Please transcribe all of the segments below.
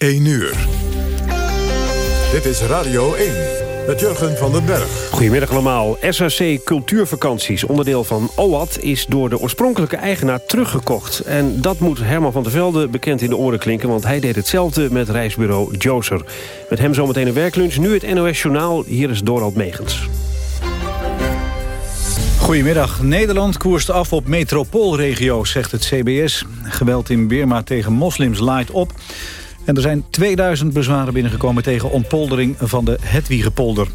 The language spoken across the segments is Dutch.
1 uur. Dit is Radio 1 met Jurgen van den Berg. Goedemiddag allemaal. SAC Cultuurvakanties, onderdeel van OAT... is door de oorspronkelijke eigenaar teruggekocht. En dat moet Herman van der Velde bekend in de oren klinken... want hij deed hetzelfde met reisbureau Joser. Met hem zometeen een werklunch. Nu het NOS Journaal. Hier is Dorald Megens. Goedemiddag. Nederland koerst af op metropoolregio's, zegt het CBS. Geweld in Birma tegen moslims laait op. En er zijn 2000 bezwaren binnengekomen tegen ontpoldering van de Hetwiegepolder.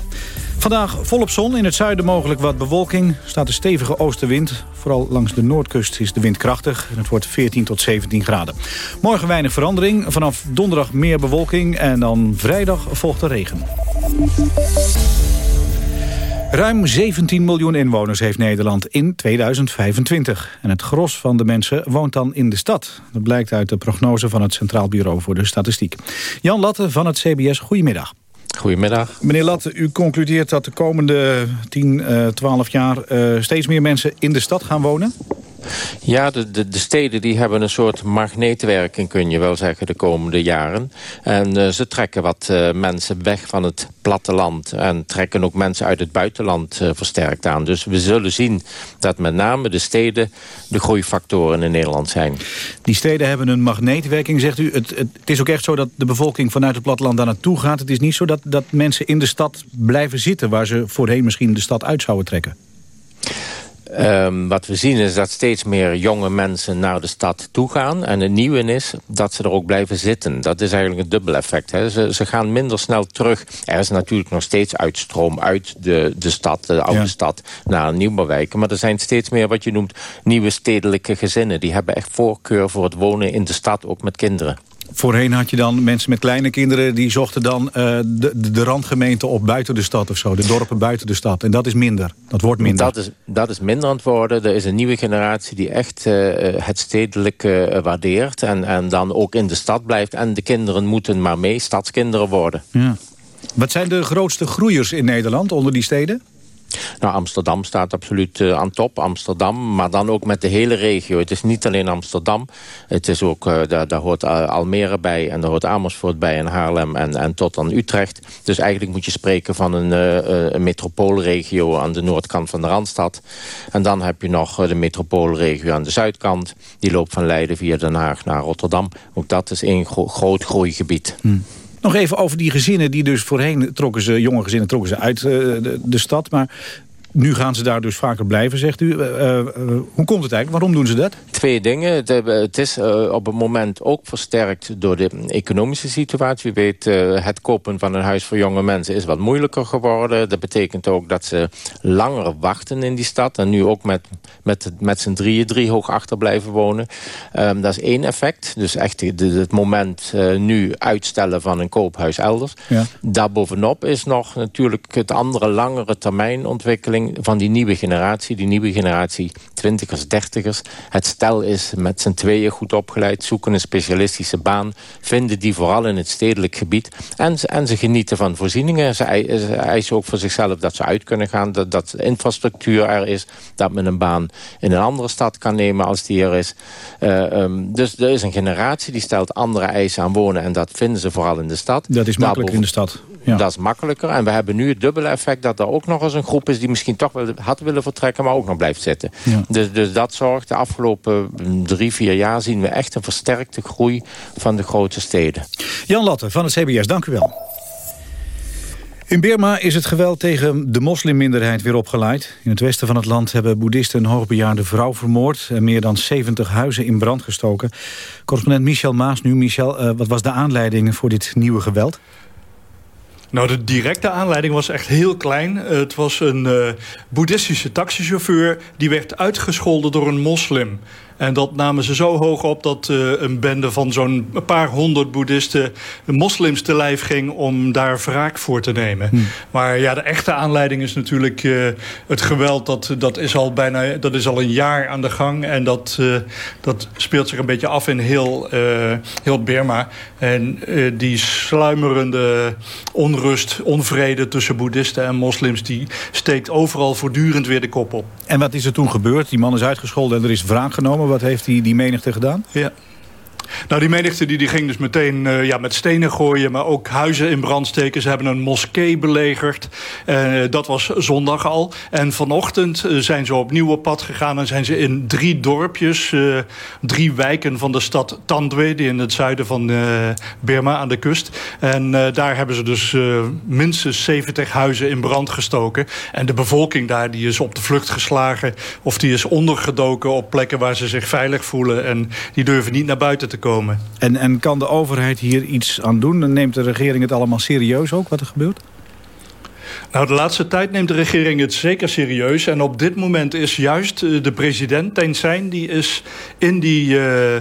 Vandaag volop zon, in het zuiden mogelijk wat bewolking. staat een stevige oostenwind. Vooral langs de noordkust is de wind krachtig. En het wordt 14 tot 17 graden. Morgen weinig verandering. Vanaf donderdag meer bewolking. En dan vrijdag volgt de regen. Ruim 17 miljoen inwoners heeft Nederland in 2025. En het gros van de mensen woont dan in de stad. Dat blijkt uit de prognose van het Centraal Bureau voor de Statistiek. Jan Latte van het CBS, goedemiddag. Goedemiddag. Meneer Latte, u concludeert dat de komende 10, 12 eh, jaar... Uh, steeds meer mensen in de stad gaan wonen? Ja, de, de, de, steden die hebben een soort magneetwerking, kun je wel zeggen, de komende jaren. En uh, ze trekken wat uh, mensen weg van het platteland. En trekken ook mensen uit het buitenland uh, versterkt aan. Dus we zullen zien dat met name de steden de groeifactoren in Nederland zijn. Die steden hebben een magneetwerking, zegt u. Het, het, het is ook echt zo dat de bevolking vanuit het platteland daar naartoe gaat. Het is niet zo dat, dat mensen in de stad blijven zitten... waar ze voorheen misschien de stad uit zouden trekken. Um, wat we zien is dat steeds meer jonge mensen naar de stad toe gaan. En het nieuwe is dat ze er ook blijven zitten. Dat is eigenlijk een dubbel effect. Hè. Ze, ze, gaan minder snel terug. Er is natuurlijk nog steeds uitstroom uit de, de stad, de oude stad, naar nieuwbouwwijken. Maar er zijn steeds meer wat je noemt nieuwe stedelijke gezinnen. Die hebben echt voorkeur voor het wonen in de stad, ook met kinderen. Voorheen had je dan mensen met kleine kinderen... die zochten dan uh, de, de randgemeente op buiten de stad of zo. De dorpen buiten de stad. En dat is minder. Dat wordt minder. Dat is, dat is minder aan het worden. Er is een nieuwe generatie die echt uh, het stedelijke uh, waardeert. En, en dan ook in de stad blijft. En de kinderen moeten maar mee stadskinderen worden. Ja. Wat zijn de grootste groeiers in Nederland onder die steden? Nou, Amsterdam staat absoluut uh, aan top. Amsterdam, maar dan ook met de hele regio. Het is niet alleen Amsterdam. Het is ook, uh, daar, hoort Almere bij en daar hoort Amersfoort bij en Haarlem en, en tot aan Utrecht. Dus eigenlijk moet je spreken van een, metropoolregio aan de noordkant van de Randstad. En dan heb je nog de metropoolregio aan de zuidkant. Die loopt van Leiden via Den Haag naar Rotterdam. Ook dat is één gro groot groeigebied. Hmm. Nog even over die gezinnen die dus voorheen trokken ze, jonge gezinnen trokken ze uit uh, de, de, stad. Maar nu gaan ze daar dus vaker blijven, zegt u. Uh, uh, hoe komt het eigenlijk? Waarom doen ze dat? Twee dingen. Het, is op het moment ook versterkt door de economische situatie. U weet, het kopen van een huis voor jonge mensen is wat moeilijker geworden. Dat betekent ook dat ze langer wachten in die stad. En nu ook met, met, met z'n drieën drie hoog achter blijven wonen. Um, dat is één effect. Dus echt het moment nu uitstellen van een koophuis elders. Ja. Daarbovenop is nog natuurlijk het andere langere termijn ontwikkeling van die nieuwe generatie. Die nieuwe generatie twintigers, dertigers. Het stel is met z'n tweeën goed opgeleid. Zoeken een specialistische baan. Vinden die vooral in het stedelijk gebied. En, en ze genieten van voorzieningen. Ze eisen ook voor zichzelf dat ze uit kunnen gaan. Dat, dat de infrastructuur er is. Dat men een baan in een andere stad kan nemen als die er is. Uh, um, dus er is een generatie die stelt andere eisen aan wonen. En dat vinden ze vooral in de stad. Dat is makkelijk in de stad. Ja. Dat is makkelijker. En we hebben nu het dubbele effect dat er ook nog eens een groep is... die misschien toch wel had willen vertrekken, maar ook nog blijft zitten. Ja. Dus, dus dat zorgt de afgelopen drie, vier jaar... zien we echt een versterkte groei van de grote steden. Jan Latte van het CBS, dank u wel. In Birma is het geweld tegen de moslimminderheid weer opgeleid. In het westen van het land hebben boeddhisten een hoogbejaarde vrouw vermoord... en meer dan 70 huizen in brand gestoken. Correspondent Michel Maas nu. Michel, uh, wat was de aanleiding voor dit nieuwe geweld? Nou, de directe aanleiding was echt heel klein. Het was een uh, boeddhistische taxichauffeur... die werd uitgescholden door een moslim. En dat namen ze zo hoog op dat uh, een bende van zo'n paar honderd boeddhisten... moslims te lijf ging om daar wraak voor te nemen. Hm. Maar ja, de echte aanleiding is natuurlijk uh, het geweld. Dat, dat, is al bijna, dat is al een jaar aan de gang. En dat, uh, dat speelt zich een beetje af in heel, heel Burma. En die sluimerende onrust, onvrede tussen boeddhisten en moslims... die steekt overal voortdurend weer de kop op. En wat is er toen gebeurd? Die man is uitgescholden en er is wraak genomen. Wat heeft die, die menigte gedaan? Ja. Nou, die menigte die, die ging dus meteen ja, met stenen gooien... maar ook huizen in brand steken. Ze hebben een moskee belegerd. dat was zondag al. En vanochtend zijn ze opnieuw op pad gegaan... en zijn ze in drie dorpjes, drie wijken van de stad Tandwe... die in het zuiden van Burma aan de kust. En daar hebben ze dus minstens 70 huizen in brand gestoken. En de bevolking daar die is op de vlucht geslagen... of die is ondergedoken op plekken waar ze zich veilig voelen... en die durven niet naar buiten te komen. En, en kan de overheid hier iets aan doen? Neemt de regering het allemaal serieus ook, wat er gebeurt? Nou, de laatste tijd neemt de regering het zeker serieus. En op dit moment is juist eh, de president, Sein... die is in die... Uh,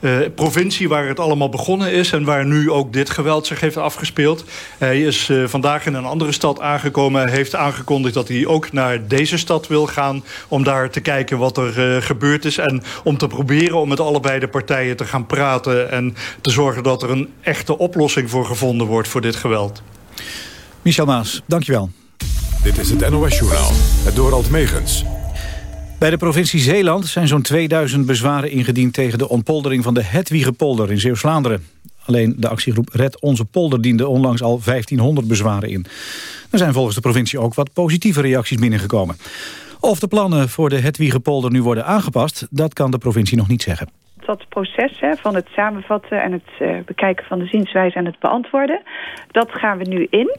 uh, provincie waar het allemaal begonnen is... en waar nu ook dit geweld zich heeft afgespeeld. Hij is uh, vandaag in een andere stad aangekomen. Hij heeft aangekondigd dat hij ook naar deze stad wil gaan... om daar te kijken wat er uh, gebeurd is... en om te proberen om met allebei de partijen te gaan praten... en te zorgen dat er een echte oplossing voor gevonden wordt voor dit geweld. Michel Maas, dankjewel. Dit is het NOS Journaal, het Dorald Megens. Bij de provincie Zeeland zijn zo'n 2000 bezwaren ingediend... tegen de ontpoldering van de Hetwiegepolder in Zeeuws-Vlaanderen. Alleen de actiegroep Red Onze Polder diende onlangs al 1500 bezwaren in. Er zijn volgens de provincie ook wat positieve reacties binnengekomen. Of de plannen voor de Hetwiegepolder nu worden aangepast... dat kan de provincie nog niet zeggen dat proces hè, van het samenvatten en het uh, bekijken van de zienswijze en het beantwoorden. Dat gaan we nu in.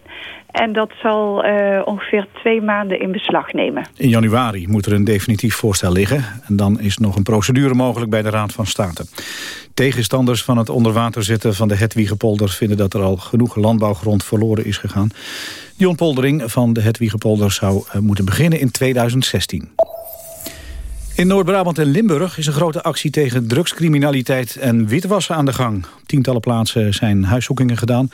En dat zal uh, ongeveer twee maanden in beslag nemen. In januari moet er een definitief voorstel liggen. En dan is nog een procedure mogelijk bij de Raad van State. Tegenstanders van het onderwater zetten van de Hetwiegepolder... vinden dat er al genoeg landbouwgrond verloren is gegaan. Die ontpoldering van de Hetwiegepolder zou uh, moeten beginnen in 2016. In Noord-Brabant en Limburg is een grote actie tegen drugscriminaliteit en witwassen aan de gang. tientallen plaatsen zijn huiszoekingen gedaan.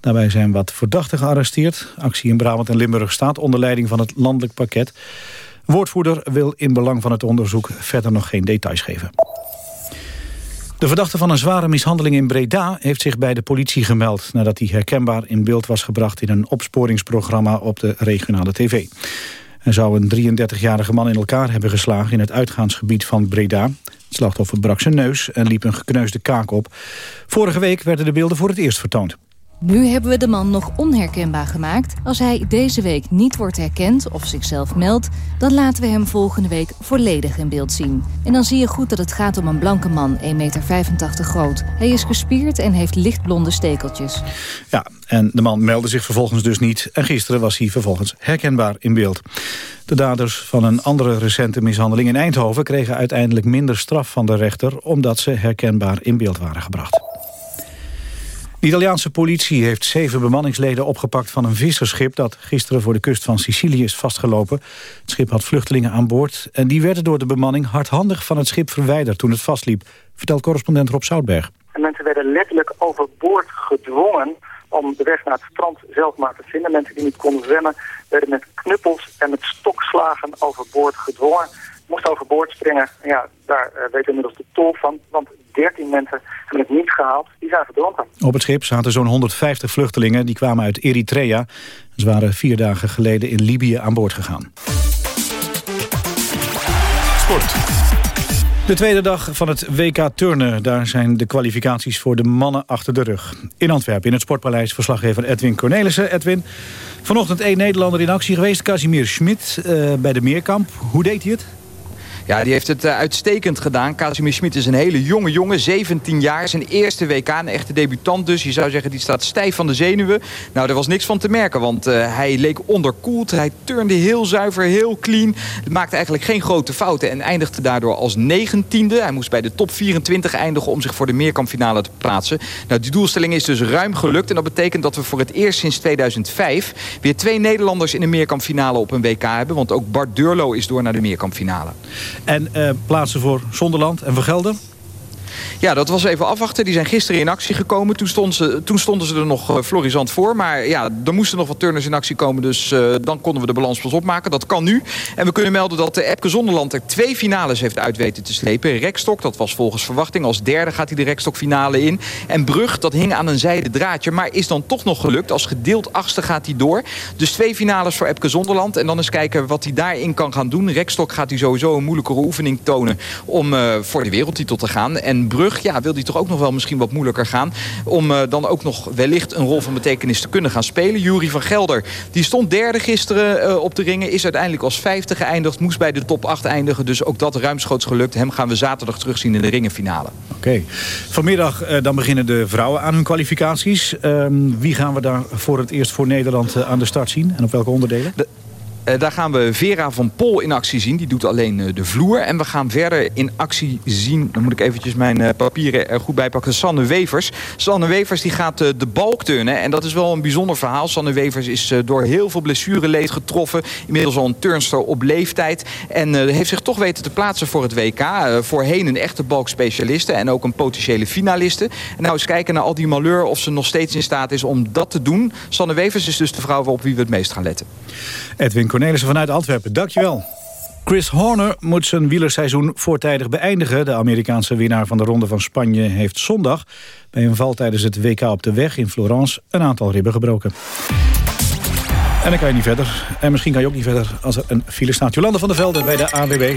Daarbij zijn wat verdachten gearresteerd. Actie in Brabant en Limburg staat onder leiding van het landelijk pakket. Woordvoerder wil in belang van het onderzoek verder nog geen details geven. De verdachte van een zware mishandeling in Breda heeft zich bij de politie gemeld... nadat hij herkenbaar in beeld was gebracht in een opsporingsprogramma op de regionale tv. Hij zou een 33-jarige man in elkaar hebben geslagen in het uitgaansgebied van Breda. Het slachtoffer brak zijn neus en liep een gekneusde kaak op. Vorige week werden de beelden voor het eerst vertoond. Nu hebben we de man nog onherkenbaar gemaakt. Als hij deze week niet wordt herkend of zichzelf meldt... dan laten we hem volgende week volledig in beeld zien. En dan zie je goed dat het gaat om een blanke man, 1,85 meter groot. Hij is gespierd en heeft lichtblonde stekeltjes. Ja, en de man meldde zich vervolgens dus niet. En gisteren was hij vervolgens herkenbaar in beeld. De daders van een andere recente mishandeling in Eindhoven... kregen uiteindelijk minder straf van de rechter... omdat ze herkenbaar in beeld waren gebracht. De Italiaanse politie heeft zeven bemanningsleden opgepakt van een visserschip dat gisteren voor de kust van Sicilië is vastgelopen. Het schip had vluchtelingen aan boord en die werden door de bemanning hardhandig van het schip verwijderd toen het vastliep, vertelt correspondent Rob Zoutberg. En mensen werden letterlijk overboord gedwongen om de weg naar het strand zelf maar te vinden. Mensen die niet konden zwemmen werden met knuppels en met stokslagen overboord gedwongen moest overboord springen. En ja, daar uh, weten we inmiddels de tol van. Want 13 mensen hebben het niet gehaald. Die zijn verdronken. Op het schip zaten zo'n 150 vluchtelingen. Die kwamen uit Eritrea. Ze waren vier dagen geleden in Libië aan boord gegaan. Sport. De tweede dag van het WK Turnen. Daar zijn de kwalificaties voor de mannen achter de rug. In Antwerpen, in het Sportpaleis, verslaggever Edwin Cornelissen. Edwin, vanochtend één Nederlander in actie geweest. Casimir Schmid uh, bij de Meerkamp. Hoe deed hij het? Ja, die heeft het uh, uitstekend gedaan. Casimir Schmid is een hele jonge jongen, 17 jaar. Zijn eerste WK, een echte debutant dus. Je zou zeggen, die staat stijf van de zenuwen. Nou, er was niks van te merken, want uh, hij leek onderkoeld. Hij turnde heel zuiver, heel clean. Maakte eigenlijk geen grote fouten en eindigde daardoor als negentiende. Hij moest bij de top 24 eindigen om zich voor de meerkampfinale te plaatsen. Nou, die doelstelling is dus ruim gelukt. En dat betekent dat we voor het eerst sinds 2005... weer twee Nederlanders in een meerkampfinale op een WK hebben. Want ook Bart Durlo is door naar de meerkampfinale. En uh, plaatsen voor Zonderland en Vergelder? Ja, dat was even afwachten. Die zijn gisteren in actie gekomen. Toen stonden ze, toen stonden ze er nog uh, florisant voor. Maar ja, er moesten nog wat turners in actie komen. Dus uh, dan konden we de balans pas opmaken. Dat kan nu. En we kunnen melden dat de Epke Zonderland er twee finales heeft uit weten te slepen. Rekstok, dat was volgens verwachting. Als derde gaat hij de Rekstok finale in. En Brug, dat hing aan een zijde draadje. Maar is dan toch nog gelukt. Als gedeeld achtste gaat hij door. Dus twee finales voor Epke Zonderland. En dan eens kijken wat hij daarin kan gaan doen. Rekstok gaat hij sowieso een moeilijkere oefening tonen... om uh, voor de wereldtitel te gaan. En brug. Ja, wil die toch ook nog wel misschien wat moeilijker gaan. Om uh, dan ook nog wellicht een rol van betekenis te kunnen gaan spelen. Jury van Gelder, die stond derde gisteren uh, op de ringen. Is uiteindelijk als vijfde geëindigd. Moest bij de top 8 eindigen. Dus ook dat ruimschoots gelukt. Hem gaan we zaterdag terugzien in de ringenfinale. Oké. Okay. Vanmiddag uh, dan beginnen de vrouwen aan hun kwalificaties. Ehm, wie gaan we daar voor het eerst voor Nederland aan de start zien? En op welke onderdelen? De uh, daar gaan we Vera van Pol in actie zien. Die doet alleen uh, de vloer. En we gaan verder in actie zien... dan moet ik eventjes mijn uh, papieren er goed bij pakken. Sanne Wevers. Sanne Wevers die gaat de balk turnen. En dat is wel een bijzonder verhaal. Sanne Wevers is door heel veel blessureleed getroffen. Inmiddels al een turnster op leeftijd. En heeft zich toch weten te plaatsen voor het WK. voorheen een echte balkspecialiste. En ook een potentiële finaliste. Nou eens kijken naar al die malheur... of ze nog steeds in staat is om dat te doen. Sanne Wevers is dus de vrouw op wie we het meest gaan letten. Edwin Cornelissen vanuit Antwerpen, dankjewel. Chris Horner moet zijn wielerseizoen voortijdig beëindigen. De Amerikaanse winnaar van de Ronde van Spanje heeft zondag... bij een val tijdens het WK op de weg in Florence een aantal ribben gebroken. En dan kan je niet verder. En misschien kan je ook niet verder als er een file staat. Jolande van der Velde bij de AWB.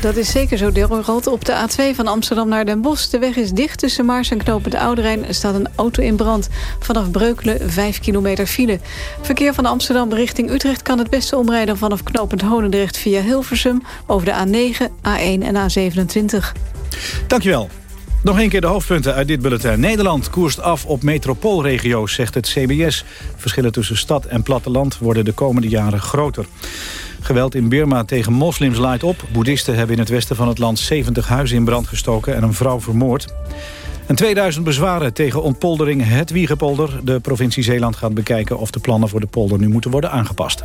Dat is zeker zo, Delrood. Op de A2 van Amsterdam naar Den Bosch. De weg is dicht tussen Maars en Knopen de Oude Er staat een auto in brand. Vanaf Breukelen 5 kilometer file. Verkeer van Amsterdam richting Utrecht kan het beste omrijden... vanaf Knopend Honendrecht via Hilversum... over de A9, A1 en A27. Dankjewel. Nog een keer de hoofdpunten uit dit bulletin. Nederland koerst af op metropoolregio's, zegt het CBS. Verschillen tussen stad en platteland worden de komende jaren groter. Geweld in Birma tegen moslims laait op. Boeddhisten hebben in het westen van het land 70 huizen in brand gestoken en een vrouw vermoord. En 2000 bezwaren tegen ontpoldering het Wiegepolder. De provincie Zeeland gaat bekijken of de plannen voor de polder nu moeten worden aangepast.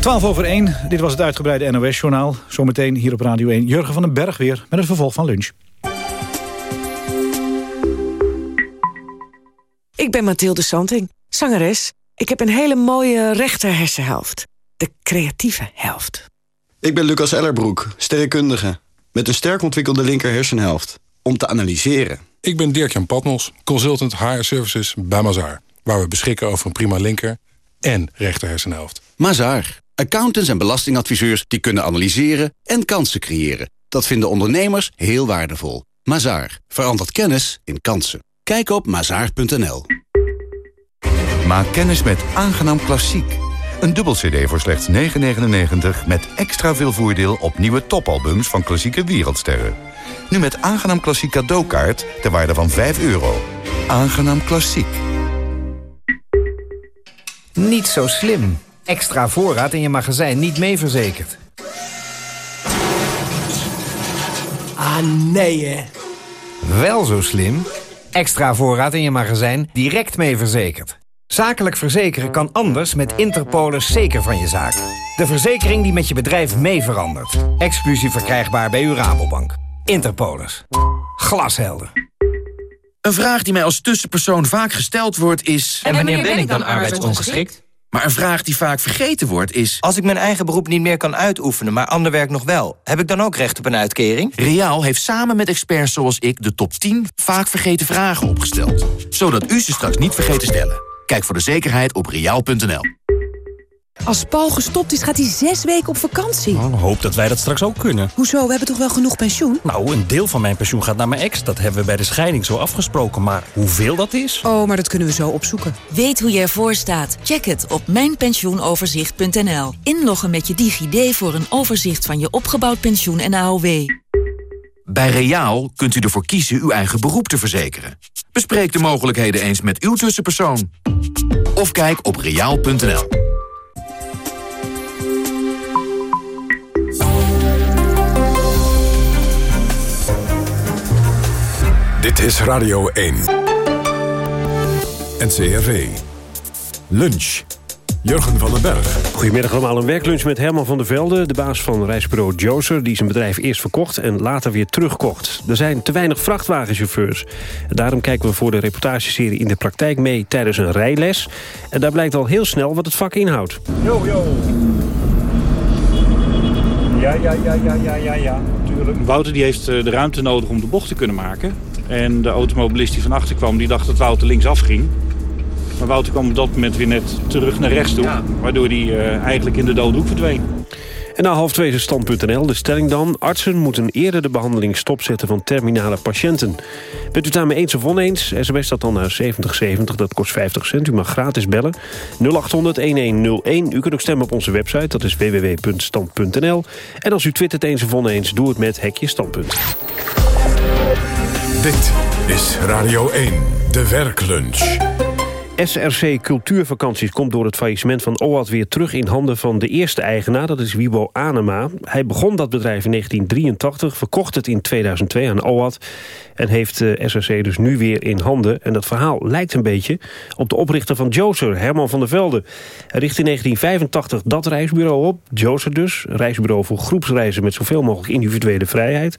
12 over 1, dit was het uitgebreide NOS-journaal. Zometeen hier op Radio 1 Jurgen van den Berg weer met het vervolg van lunch. Ik ben Mathilde Santing, zangeres. Ik heb een hele mooie rechter hersenhelft. De creatieve helft. Ik ben Lucas Ellerbroek, sterrenkundige. Met een sterk ontwikkelde linker hersenhelft. Om te analyseren. Ik ben Dirk-Jan Patmos, consultant HR Services bij Mazaar. Waar we beschikken over een prima linker en rechter hersenhelft. Mazaar. Accountants en belastingadviseurs die kunnen analyseren en kansen creëren. Dat vinden ondernemers heel waardevol. Mazaar. Verandert kennis in kansen. Kijk op mazaar.nl. Maak kennis met Aangenaam Klassiek. Een dubbel cd voor slechts 9,99 met extra veel voordeel op nieuwe topalbums van klassieke wereldsterren. Nu met Aangenaam Klassiek cadeaukaart ter waarde van 5 euro. Aangenaam Klassiek. Niet zo slim. Extra voorraad in je magazijn niet mee verzekerd. Ah, nee hè. Wel zo slim. Extra voorraad in je magazijn direct mee verzekerd. Zakelijk verzekeren kan anders met Interpolis zeker van je zaak. De verzekering die met je bedrijf mee verandert. Exclusief verkrijgbaar bij uw Rabobank. Interpolis. Glashelder. Een vraag die mij als tussenpersoon vaak gesteld wordt is... En wanneer ben ik dan arbeidsongeschikt? Maar een vraag die vaak vergeten wordt is... Als ik mijn eigen beroep niet meer kan uitoefenen, maar ander werk nog wel... heb ik dan ook recht op een uitkering? Riaal heeft samen met experts zoals ik de top 10 vaak vergeten vragen opgesteld. Zodat u ze straks niet vergeet te stellen. Kijk voor de zekerheid op riaal.nl. Als Paul gestopt is, gaat hij zes weken op vakantie. Nou, hoop dat wij dat straks ook kunnen. Hoezo? We hebben toch wel genoeg pensioen? Nou, een deel van mijn pensioen gaat naar mijn ex. Dat hebben we bij de scheiding zo afgesproken. Maar hoeveel dat is? Oh, maar dat kunnen we zo opzoeken. Weet hoe je ervoor staat? Check het op mijnpensioenoverzicht.nl. Inloggen met je DigiD voor een overzicht van je opgebouwd pensioen en AOW. Bij Reaal kunt u ervoor kiezen uw eigen beroep te verzekeren. Bespreek de mogelijkheden eens met uw tussenpersoon. Of kijk op reaal.nl. Dit is Radio 1. NCRV. Lunch. Jurgen van den Berg. Goedemiddag allemaal. Een werklunch met Herman van der Velde... de baas van reisbureau Joser... die zijn bedrijf eerst verkocht en later weer terugkocht. Er zijn te weinig vrachtwagenchauffeurs. En daarom kijken we voor de reportageserie in de praktijk mee... tijdens een rijles. En daar blijkt al heel snel wat het vak inhoudt. Yo, yo. Ja, ja, ja, ja, ja, ja, ja. Tuurlijk. Wouter die heeft eh, de ruimte nodig om de bocht te kunnen maken. En de automobilist die van achter kwam, die dacht dat Wouter linksaf ging. Maar Wouter kwam op dat moment weer net terug naar rechts toe. Waardoor hij uh, eigenlijk in de dode hoek verdween. En na half twee is stand.nl. De stelling dan. Artsen moeten eerder de behandeling stopzetten van terminale patiënten. Bent u daarmee eens of oneens? SMS dat dan naar 7070, dat kost 50 cent. U mag gratis bellen. 0800-1101. U kunt ook stemmen op onze website, dat is www.stand.nl. En als u twittert eens of oneens, doe het met Hekje Standpunt. Dit is Radio 1, de werklunch. SRC Cultuurvakanties komt door het faillissement van OAT weer terug in handen van de eerste eigenaar, dat is Wibo Anema. Hij begon dat bedrijf in 1983, verkocht het in 2002 aan OAT en heeft uh, SRC dus nu weer in handen. En dat verhaal lijkt een beetje op de oprichter van Joser, Herman van der Velde. Hij richtte in 1985 dat reisbureau op, Joser dus, reisbureau voor groepsreizen met zoveel mogelijk individuele vrijheid.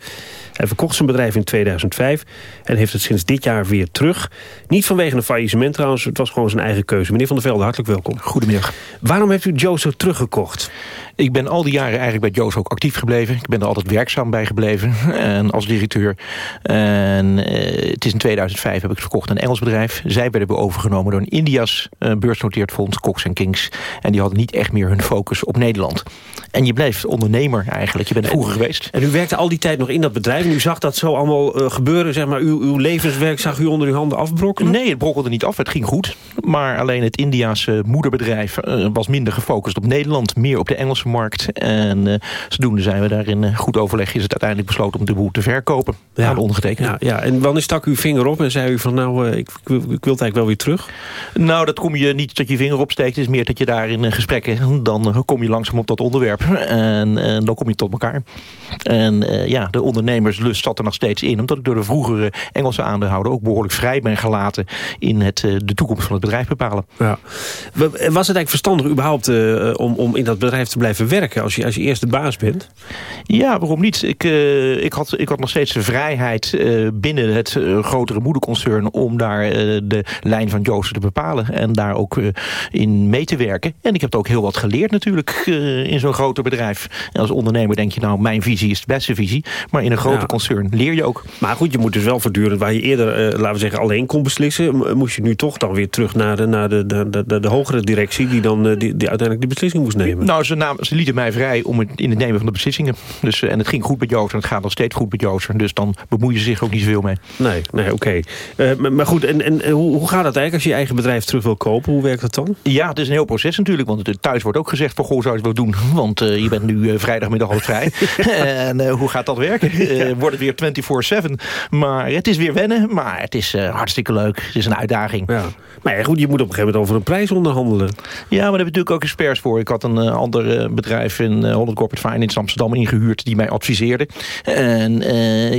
Hij verkocht zijn bedrijf in 2005 en heeft het sinds dit jaar weer terug. Niet vanwege een faillissement trouwens, het was gewoon zijn eigen keuze. Meneer Van der Velde, hartelijk welkom. Goedemiddag. Waarom heeft u Jozo teruggekocht? Ik ben al die jaren eigenlijk bij Jozo ook actief gebleven. Ik ben er altijd werkzaam bij gebleven en als directeur. En eh, het is in 2005 heb ik het verkocht aan een Engels bedrijf. Zij werden overgenomen door een India's uh, beursnoteerd fonds, Cox Kings. En die hadden niet echt meer hun focus op Nederland. En je blijft ondernemer eigenlijk. Je bent vroeger geweest. En u werkte al die tijd nog in dat bedrijf. En u zag dat zo allemaal uh, gebeuren. Zeg maar, uw, uw levenswerk zag u onder uw handen afbrokkelen? Nee, het brokkelde niet af. Het ging goed. Maar alleen het Indiaanse moederbedrijf was minder gefocust op Nederland. Meer op de Engelse markt. En uh, zodoende zijn we daar in goed overleg. Is het uiteindelijk besloten om de boel te verkopen. Ja. Aan ondergetekend. Ja, ja, en wanneer stak u uw vinger op en zei u van nou, ik, ik, wil het eigenlijk wel weer terug? Nou, dat kom je niet dat je vinger opsteekt. Het is meer dat je daar in gesprekken, dan kom je langzaam op dat onderwerp. En, en, dan kom je tot elkaar. En uh, ja, de ondernemerslust zat er nog steeds in. Omdat ik door de vroegere Engelse aandeelhouder ook behoorlijk vrij ben gelaten... in het, uh, de toekomst van het bedrijf bepalen. Ja. Was het eigenlijk verstandig überhaupt uh, om, om in dat bedrijf te blijven werken... als je, als je eerst de baas bent? Ja, waarom niet? Ik, ik, had, ik had nog steeds de vrijheid binnen het grotere moederconcern... om daar de lijn van Joost te bepalen. En daar ook in mee te werken. En ik heb ook heel wat geleerd natuurlijk in zo'n groter bedrijf. En als ondernemer denk je nou, mijn visie is de beste visie. Maar in een grote ja. concern leer je ook. Maar goed, je moet dus wel voortdurend, waar je eerder, uh, laten we zeggen, alleen kon beslissen... moest je nu toch dan weer terug naar de, naar de, de, de, de hogere directie... die dan uh, die, die uiteindelijk die beslissing moest nemen. Nou, ze, namen, ze lieten mij vrij om het, in het nemen van de beslissingen. Dus, uh, en het ging goed met Joost en het gaat nog steeds goed met Joost. Dus dan bemoeien ze zich ook niet zoveel mee. Nee, nee oké. Okay. maar, maar, goed, en, en hoe, hoe gaat het eigenlijk als je je eigen bedrijf terug wil kopen? Hoe werkt dat dan? Ja, het is een heel proces natuurlijk. Want thuis wordt ook gezegd van, goh, zou je het wel doen? Want je bent nu vrijdagmiddag al vrij. en hoe gaat dat werken? Wordt het weer 24-7? Maar het is weer wennen, maar het is hartstikke leuk. Het is een uitdaging. Ja. Maar ja, goed, je moet op een gegeven moment over een prijs onderhandelen. Ja, maar daar heb je natuurlijk ook experts voor. Ik had een ander bedrijf in Holland Corporate Finance in Amsterdam ingehuurd... die mij adviseerde. En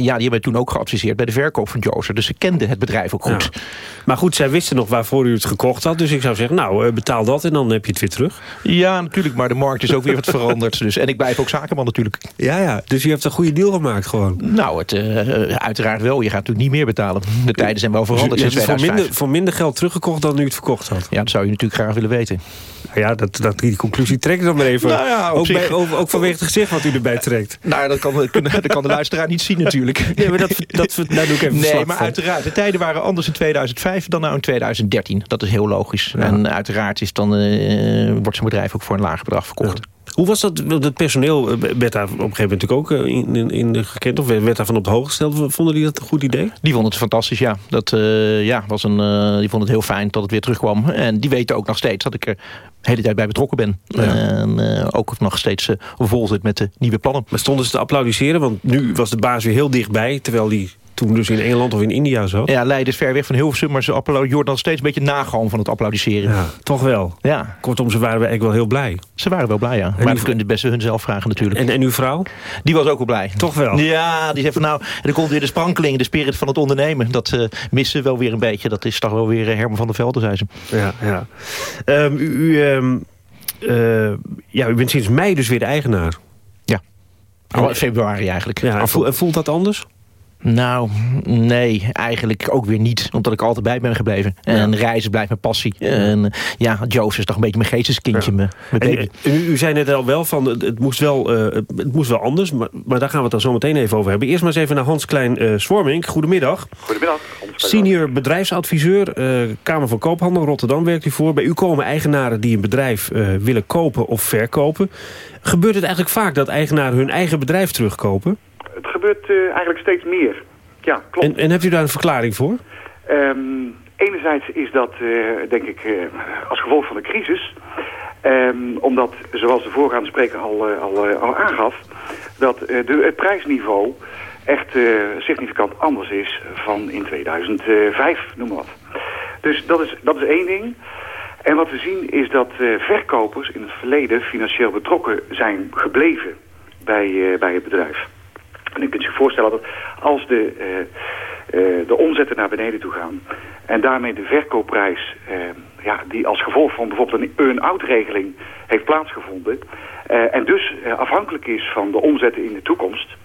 ja, die hebben toen ook geadviseerd bij de verkoop van Jozer. Dus ze kenden het bedrijf ook goed. Ja. Maar goed, zij wisten nog waarvoor u het gekocht had. Dus ik zou zeggen, nou, betaal dat en dan heb je het weer terug. Ja, natuurlijk, maar de markt is ook weer wat veranderd. Dus, en ik blijf ook zakenman natuurlijk. Ja, ja. Dus je hebt een goede deal gemaakt gewoon. Nou, het, uh, uiteraard wel. Je gaat natuurlijk niet meer betalen. De tijden zijn wel veranderd. Dus hebt voor minder, voor minder geld teruggekocht dan u het verkocht had? Ja, dat zou je natuurlijk graag willen weten. Ja, dat, dat, die conclusie trek ik dan maar even. Nou ja, ook, bij, ook, ook, vanwege het gezicht wat u erbij trekt. Nou, dat kan, dat kan de luisteraar niet zien natuurlijk. Nee, maar dat, dat, dat doe ik even Nee, maar van. uiteraard. De tijden waren anders in 2005 dan nou in 2013. Dat is heel logisch. Ja. En uiteraard is dan, uh, wordt zo'n bedrijf ook voor een laag bedrag verkocht. Ja. Hoe was dat? Het personeel werd daar op een gegeven moment natuurlijk ook in, in, in gekend... of werd daarvan op de hoogte gesteld. Vonden die dat een goed idee? Die vonden het fantastisch, ja. Dat, uh, ja was een, uh, die vonden het heel fijn dat het weer terugkwam. En die weten ook nog steeds dat ik er de hele tijd bij betrokken ben. Ja. En uh, ook nog steeds vol zit met de nieuwe plannen. Maar stonden ze te applaudisseren? Want nu was de baas weer heel dichtbij... terwijl die toen dus in Engeland of in India zat. Ja, Leiden is ver weg van Hilversum, maar ze applaudisseren dan steeds een beetje nagalm van het applaudisseren. Ja, toch wel. Ja. Kortom, ze waren eigenlijk wel heel blij. Ze waren wel blij, ja. En maar dat kunnen best hun zelf vragen natuurlijk. En, en uw vrouw? Die was ook wel blij. Toch wel? Ja, die zei van nou, er komt weer de sprankeling, de spirit van het ondernemen. Dat uh, missen wel weer een beetje. Dat is toch wel weer Herman van der Velde, zei ze. Ja, ja. Um, u, u, um, uh, ja, u bent sinds mei dus weer de eigenaar. Ja. Oh, februari eigenlijk. Ja, en voelt dat anders? Nou, nee, eigenlijk ook weer niet. Omdat ik altijd bij ben gebleven. En reizen blijft mijn passie. En ja, Joost is toch een beetje mijn geesteskindje. Ja. Mijn en, u, u, zei net al wel van, het moest wel, uh, het moest wel anders. Maar, maar, daar gaan we het dan zo meteen even over hebben. Eerst maar eens even naar Hans Klein uh, Swarming. Goedemiddag. Goedemiddag. Senior bedrijfsadviseur, uh, Kamer van Koophandel Rotterdam werkt u voor. Bij u komen eigenaren die een bedrijf willen kopen of verkopen. Gebeurt het eigenlijk vaak dat eigenaren hun eigen bedrijf terugkopen? Het gebeurt uh, eigenlijk steeds meer. Ja, klopt. En, en hebt u daar een verklaring voor? Um, enerzijds is dat, uh, denk ik, uh, als gevolg van de crisis. Um, omdat, zoals de voorgaande spreker al, al, al aangaf... dat de, het prijsniveau echt significant anders is van in 2005, noem maar wat. Dus dat is, dat is één ding. En wat we zien is dat verkopers in het verleden financieel betrokken zijn gebleven bij, bij het bedrijf. En u kunt zich voorstellen dat als de, uh, uh, de omzetten naar beneden toe gaan... en daarmee de verkoopprijs, uh, ja, die als gevolg van bijvoorbeeld een earn-out regeling heeft plaatsgevonden... en dus afhankelijk is van de omzetten in de toekomst...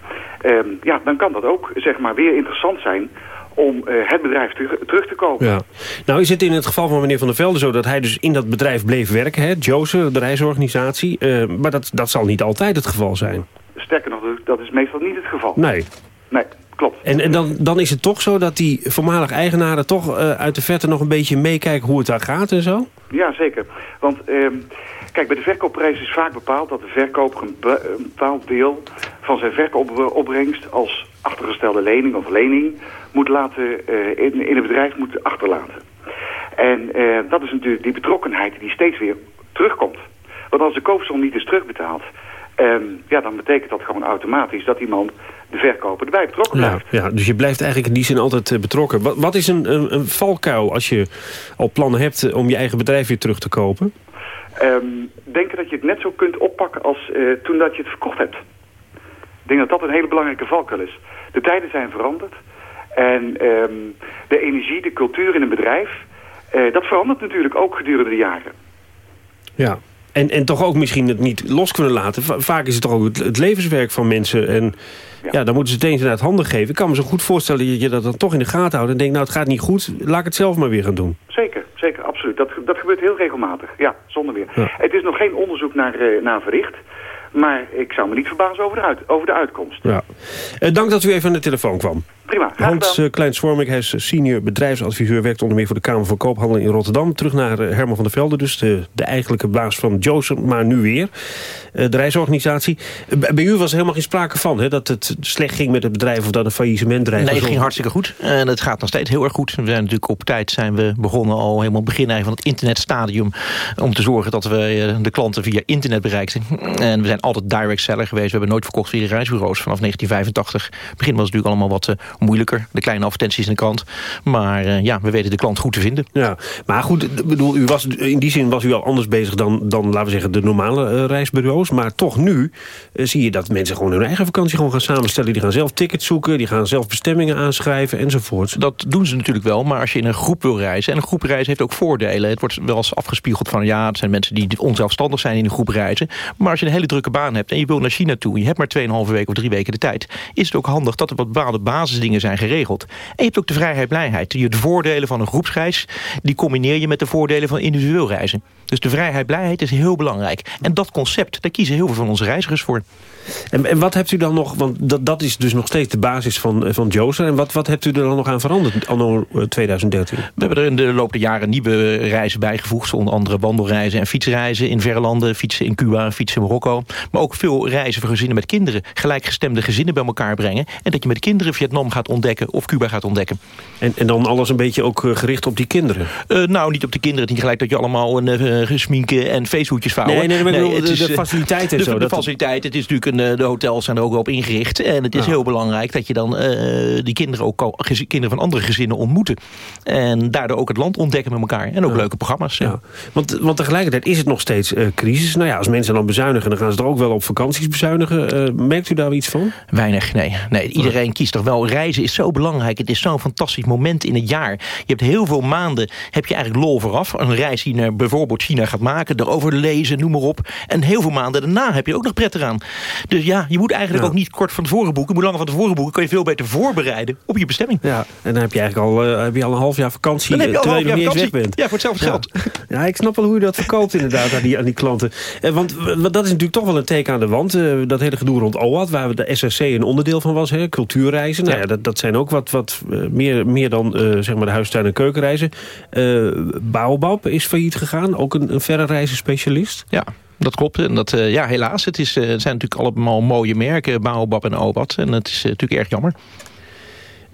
ja, dan kan dat ook zeg maar, weer interessant zijn om het bedrijf terug, te kopen. Ja. Nou is het in het geval van meneer Van der Velde zo... dat hij dus in dat bedrijf bleef werken, hè? De reisorganisatie. Maar dat, dat zal niet altijd het geval zijn. Sterker nog, dat is meestal niet het geval. Nee. Nee, klopt. En, en dan, dan is het toch zo dat die voormalig eigenaren... toch uh, uit de verte nog een beetje meekijken hoe het daar gaat en zo? Ja, zeker. Want... Kijk, bij de verkoopprijs is vaak bepaald dat de verkoper een, be een bepaald deel van zijn verkoopopbrengst als achtergestelde lening of lening moet laten, uh, in, in het bedrijf moet achterlaten. En uh, dat is natuurlijk die betrokkenheid die steeds weer terugkomt. Want als de koopsom niet is terugbetaald, um, ja, dan betekent dat gewoon automatisch dat iemand de verkoper erbij betrokken blijft. Ja, ja, dus je blijft eigenlijk in die zin altijd uh, betrokken. Wat, wat is een, een, een, valkuil als je al plannen hebt om je eigen bedrijf weer terug te kopen? Um, denken dat je het net zo kunt oppakken als uh, toen dat je het verkocht hebt. Ik denk dat dat een hele belangrijke valkuil is. De tijden zijn veranderd. En um, de energie, de cultuur in een bedrijf... Uh, dat verandert natuurlijk ook gedurende de jaren. Ja, en, en toch ook misschien het niet los kunnen laten. Vaak is het toch ook het, het levenswerk van mensen. En ja. ja. dan moeten ze het eens uit handen geven. Ik kan me zo goed voorstellen dat je dat dan toch in de gaten houdt... en denkt, nou, het gaat niet goed, laat ik het zelf maar weer gaan doen. Zeker, zeker, absoluut. Dat, dat gebeurt heel regelmatig. Ja, zonder weer. Ja. Het is nog geen onderzoek naar, uh, naar verricht... Maar ik zou me niet verbazen over de, uit, over de uitkomst. Ja. Uh, dank dat u even aan de telefoon kwam. Prima. Hans uh, Klein-Swarmik, hij is senior bedrijfsadviseur... werkt onder meer voor de Kamer van Koophandel in Rotterdam. Terug naar uh, Herman van der Velde, dus de, de eigenlijke baas van Joseph, maar nu weer. Uh, de reisorganisatie. bij u was er helemaal geen sprake van, hè, dat het slecht ging met het bedrijf... of dat een faillissement dreigde. Nee, het ging hartstikke goed. En het gaat nog steeds heel erg goed. We zijn natuurlijk op tijd zijn we begonnen al helemaal begin van het internetstadium... om te zorgen dat we de klanten via internet bereikten. En we zijn altijd direct seller geweest. We hebben nooit verkocht via reisbureaus vanaf 1985. Het begin was het natuurlijk allemaal wat moeilijker. De kleine advertenties in de krant. Maar uh, ja, we weten de klant goed te vinden. Ja, maar goed, bedoel, u was, in die zin was u al anders bezig dan, dan laten we zeggen, de normale uh, reisbureaus. Maar toch nu zie je dat mensen gewoon hun eigen vakantie gewoon gaan samenstellen. Die gaan zelf tickets zoeken, die gaan zelf bestemmingen aanschrijven enzovoort. Dat doen ze natuurlijk wel, maar als je in een groep wil reizen... en een groep reizen heeft ook voordelen. Het wordt wel eens afgespiegeld van, ja, het zijn mensen die onzelfstandig zijn in een groep reizen. Maar als je een hele drukke baan hebt en je wil naar China toe... en je hebt maar 2,5 weken of drie weken de tijd... is het ook handig dat er wat bepaalde basisdingen zijn geregeld. En je hebt ook de vrijheid, blijheid. De voordelen van een groepsreis, die combineer je met de voordelen van individueel reizen. Dus de vrijheid, blijheid is heel belangrijk. En dat concept, daar kiezen heel veel van onze reizigers voor. En, en wat hebt u dan nog, want dat, dat is dus nog steeds de basis van, van Joser. En wat, wat hebt u er dan nog aan veranderd anno 2013? We hebben er in de loop der jaren nieuwe reizen bijgevoegd. Onder andere wandelreizen en fietsreizen in verre landen. Fietsen in Cuba, fietsen in Marokko. Maar ook veel reizen voor gezinnen met kinderen. Gelijkgestemde gezinnen bij elkaar brengen. En dat je met kinderen Vietnam gaat ontdekken of Cuba gaat ontdekken. En, en dan alles een beetje ook gericht op die kinderen? Uh, nou, niet op de kinderen. Niet gelijk dat je allemaal een uh, gesminken en feesthoedjes vouwen. Nee, nee, nee, nee de, de, faciliteiten de, zo. De, faciliteiten. Het is natuurlijk een, de hotels zijn er ook op ingericht. En het is heel belangrijk dat je dan uh, die kinderen ook kinderen van andere gezinnen ontmoeten. En daardoor ook het land ontdekken met elkaar. En ook leuke programma's. Ja. Want, want tegelijkertijd is het nog steeds crisis. Nou ja, als mensen dan bezuinigen, dan gaan ze ook wel op vakanties bezuinigen. Uh, merkt u daar iets van? Weinig, nee. nee iedereen kiest toch wel reizen is zo belangrijk. Het is zo'n fantastisch moment in het jaar. Je hebt heel veel maanden, heb je eigenlijk lol vooraf. Een reis die naar bijvoorbeeld China gaat maken, erover lezen, noem maar op. En heel veel maanden daarna heb je ook nog pret eraan. Dus ja, je moet eigenlijk ook niet kort van tevoren boeken. Je moet langer van tevoren boeken. Kun je veel beter voorbereiden op je bestemming. Ja, en dan heb je eigenlijk al, uh, heb je al een half jaar vakantie. Dan heb je al een half jaar weg bent. Ja, voor hetzelfde geld. Ja, ik snap wel hoe je dat verkoopt inderdaad aan die, aan die klanten. Eh, want dat is natuurlijk toch wel een teken aan de wand. eh, dat hele gedoe rond OAT, waar de SSC een onderdeel van was. Hè, cultuurreizen. Nou ja, dat, dat zijn ook wat, wat eh, meer, meer dan eh, zeg maar de huistuin- en keukenreizen. Baobab is failliet gegaan. Ook een, een verre reizen specialist. Ja, dat klopt. En dat, ja, helaas. Het, is, het zijn natuurlijk allemaal mooie merken, Baobab en Obat. En het is natuurlijk erg jammer.